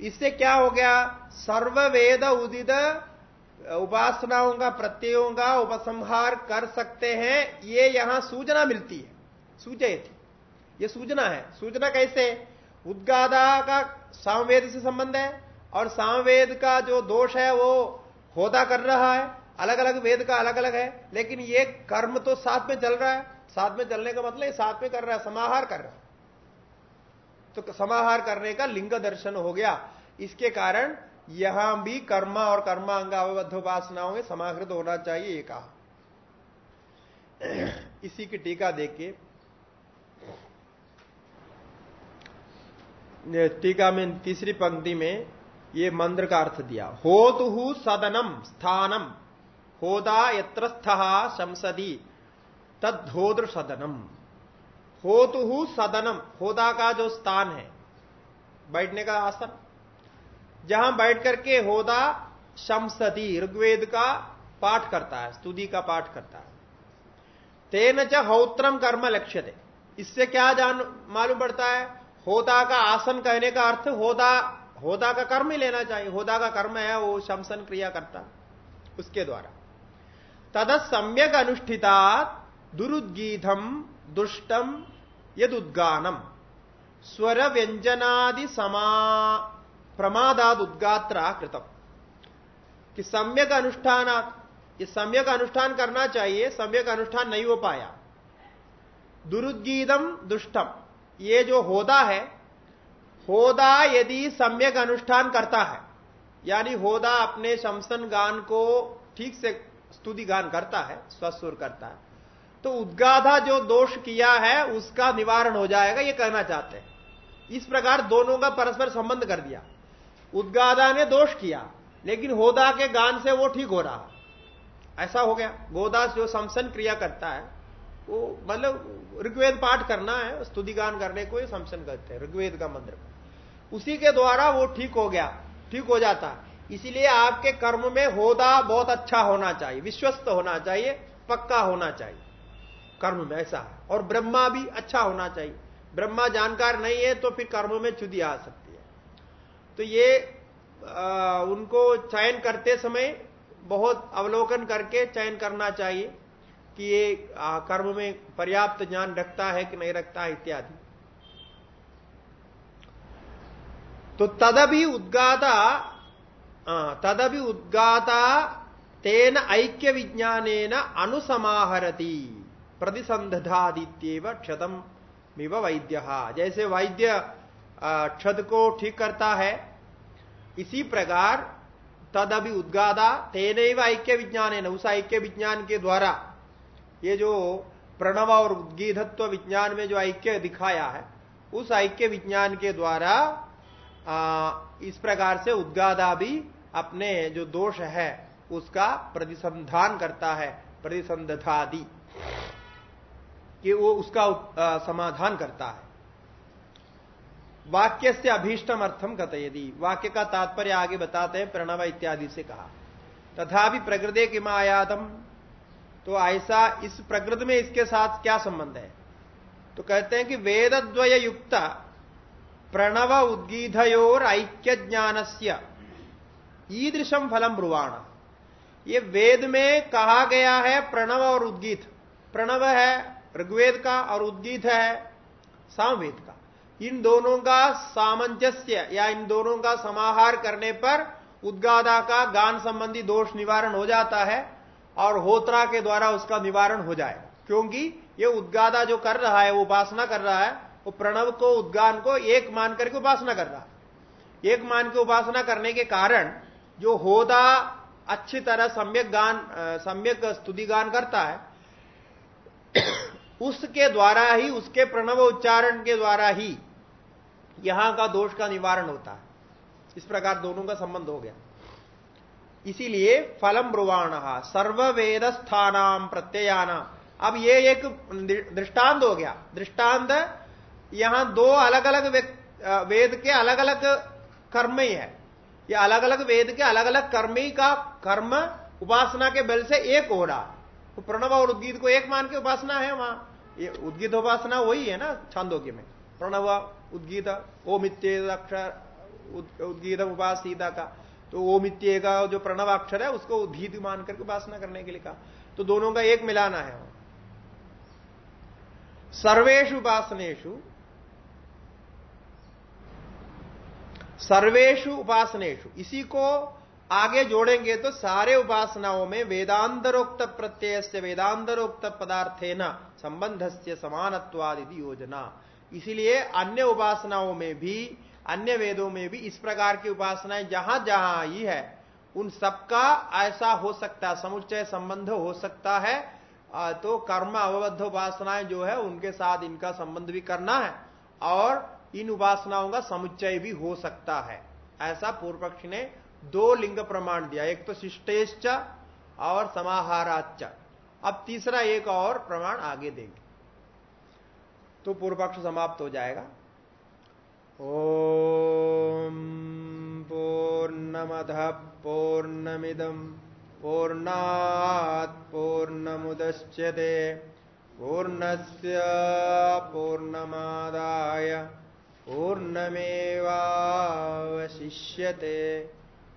इससे क्या हो गया? सर्व वेद उदित उपासनाओं का, प्रत्ययों का उपसंहार कर सकते हैं। ये यहाँ सूचना मिलती है। सूचय थी ये सूचना है। सूचना कैसे? उद्गादा का सामवेद से संबंध है और सामवेद का जो दोष है वो होदा कर रहा है। अलग अलग वेद का अलग अलग है। लेकिन ये कर्म तो साथ में चल रहा है। साथ में चलने का मतलब साथ में कर रहा है, समाहार कर रहा है। तो समाहार करने का लिंग दर्शन हो गया। इसके कारण यहाँ भी कर्मा और कर्मांग अवबद्ध उपासनाओं में समाहृत होना चाहिए, ये कहा। इसी की टीका देखिए। टीका में तीसरी पंक्ति में ये मंत्र का अर्थ दिया। होतु सदनम, स्थानम। होदा यत्र शमसदी तद्धोद्र सदनम होतु सदनम होदा का जो स्थान है। बैठने का आसन। जहाँ बैठ करके होदा शमसदी, ऋग्वेद का पाठ करता है, स्तुति का पाठ करता है। तेन च हौत्रम कर्म लक्ष्य इससे क्या जान, मालूम पड़ता है? होदा का आसन कहने का अर्थ, होदा होदा का कर्म ही लेना चाहिए। होदा का कर्म है, वो शमसन क्रिया करता उसके द्वारा। तद सम्यक अनुष्ठिता दुरुद्गीधम दुष्टम यदुद्गानम। स्वर व्यंजनादि समा प्रमादाद उद्गात्रा कृतम। कि सम्यक अनुष्ठान ये सम्यक अनुष्ठान करना चाहिए, सम्यक अनुष्ठान नहीं हो पाया। दुरुद्गीतम, दुष्टम। ये जो होदा है होदा यदि सम्यक अनुष्ठान करता है, यानी होदा अपने शमसन गान को ठीक से स्तुति गान करता है स्वस्वर करता है तो उद्गाधा जो दोष किया है, उसका निवारण हो जाएगा, ये कहना चाहते हैं। इस प्रकार दोनों का परस्पर संबंध कर दिया। उद्गाधा ने दोष किया, लेकिन होदा के गान से वो ठीक हो रहा। ऐसा हो गया। गोदास जो समसन क्रिया करता है, वो मतलब ऋग्वेद पाठ करना है, स्तुति गान करने को समसन कहते हैं, ऋग्वेद का मंत्र। उसी के द्वारा वो ठीक हो गया, ठीक हो जाता। इसीलिए आपके कर्म में होदा बहुत अच्छा होना चाहिए, विश्वस्त होना चाहिए, पक्का होना चाहिए। कर्म में ऐसा और ब्रह्मा भी अच्छा होना चाहिए। ब्रह्मा जानकार नहीं है तो फिर कर्म में चुदी आ सकती है। तो ये आ, उनको चयन करते समय बहुत अवलोकन करके चयन करना चाहिए कि ये आ, कर्म में पर्याप्त ज्ञान रखता है कि नहीं रखता है इत्यादि। तो तदभी उद्गाता तदभी उद्गाता तेन ऐक्य विज्ञान अनुसमाहरती। प्रतिसंधादित्यव क्षतम मिव वैद्य। जैसे वैद्य क्षत को ठीक करता है इसी प्रकार तद अभी उद्गादा तेन ऐक्य विज्ञान है उस ऐक्य विज्ञान के द्वारा ये जो प्रणव और उद्गीधत्व विज्ञान में जो ऐक्य दिखाया है उस ऐक्य विज्ञान के द्वारा आ, इस प्रकार से उद्गादा भी अपने जो दोष है उसका प्रतिसंधान करता है प्रतिसंधादि कि वो उसका समाधान करता है। वाक्य से अभीष्टम अर्थम यदि वाक्य का तात्पर्य आगे बताते हैं, प्रणव इत्यादि से कहा। तथा प्रकृति की मायादम तो ऐसा इस प्रकृति में इसके साथ क्या संबंध है? तो कहते हैं कि वेदद्वय युक्त प्रणव उद्गीधयोर ऐक्य ज्ञान से ईदृशम फलम ब्रुवाण। ये वेद में कहा गया है प्रणव और उद्गीत प्रणव है ऋग्वेद का और उद्गीत है सामवेद का। इन दोनों का सामंजस्य या इन दोनों का समाहार करने पर उद्गादा का गान संबंधी दोष निवारण हो जाता है और होत्रा के द्वारा उसका निवारण हो जाए। क्योंकि ये उद्गादा जो कर रहा है, वो उपासना कर रहा है, वो प्रणव को, उद्गान को एक मान करके उपासना कर रहा है। एक मान के उपासना करने के कारण जो होदा अच्छी तरह सम्यक गान सम्यक स्तुति गान करता है उसके द्वारा ही, उसके प्रणव उच्चारण के द्वारा ही यहाँ का दोष का निवारण होता है। इस प्रकार दोनों का संबंध हो गया। इसीलिए फलम ब्रुवाण सर्ववेद स्थानाम प्रत्ययाना। अब ये एक दृष्टांत हो गया। दृष्टांत यहाँ दो अलग अलग वेद के अलग अलग कर्म ही है। ये अलग अलग वेद के अलग अलग कर्मी का कर्म उपासना के बल से एक हो रहा। तो प्रणव और उद्गीत को एक मान के उपासना है वहाँ। ये उद्गीत उपासना वही है ना, छांदोग्य में। प्रणव, उद्गीत ओमित्य अक्षर उद्गीत उपासीता का। तो ओमित्य का जो प्रणव अक्षर है, उसको उद्गीत मान करके उपासना करने के लिए कहा। तो दोनों का एक मिलाना है सर्वेशु उपासनेशु सर्वेशु उपासनेशु इसी को आगे जोड़ेंगे तो सारे उपासनाओं में वेदांतरोक्त प्रत्यय से वेदांतरोक्त पदार्थे न संबंध से समानत्वादि योजना। इसीलिए अन्य उपासनाओं में भी, अन्य वेदों में भी इस प्रकार की उपासनाएँ जहाँ जहाँ आई है, उन सबका ऐसा हो सकता है समुच्चय संबंध हो सकता है। तो कर्म अवबद्ध उपासनाएँ जो है, उनके साथ इनका संबंध भी करना है और इन उपासनाओं का समुच्चय भी हो सकता है। ऐसा पूर्व पक्ष ने दो लिंग प्रमाण दिया। एक तो शिष्टेश्च और समाहाराच अब तीसरा एक और प्रमाण आगे देंगे। तो पूर्व पक्ष समाप्त हो जाएगा। ओम पूर्णमद पूर्णमिदम पूर्णात् पूर्णमुदश्यते पूर्णस्य पूर्णमादाय पूर्णमेवावशिष्यते।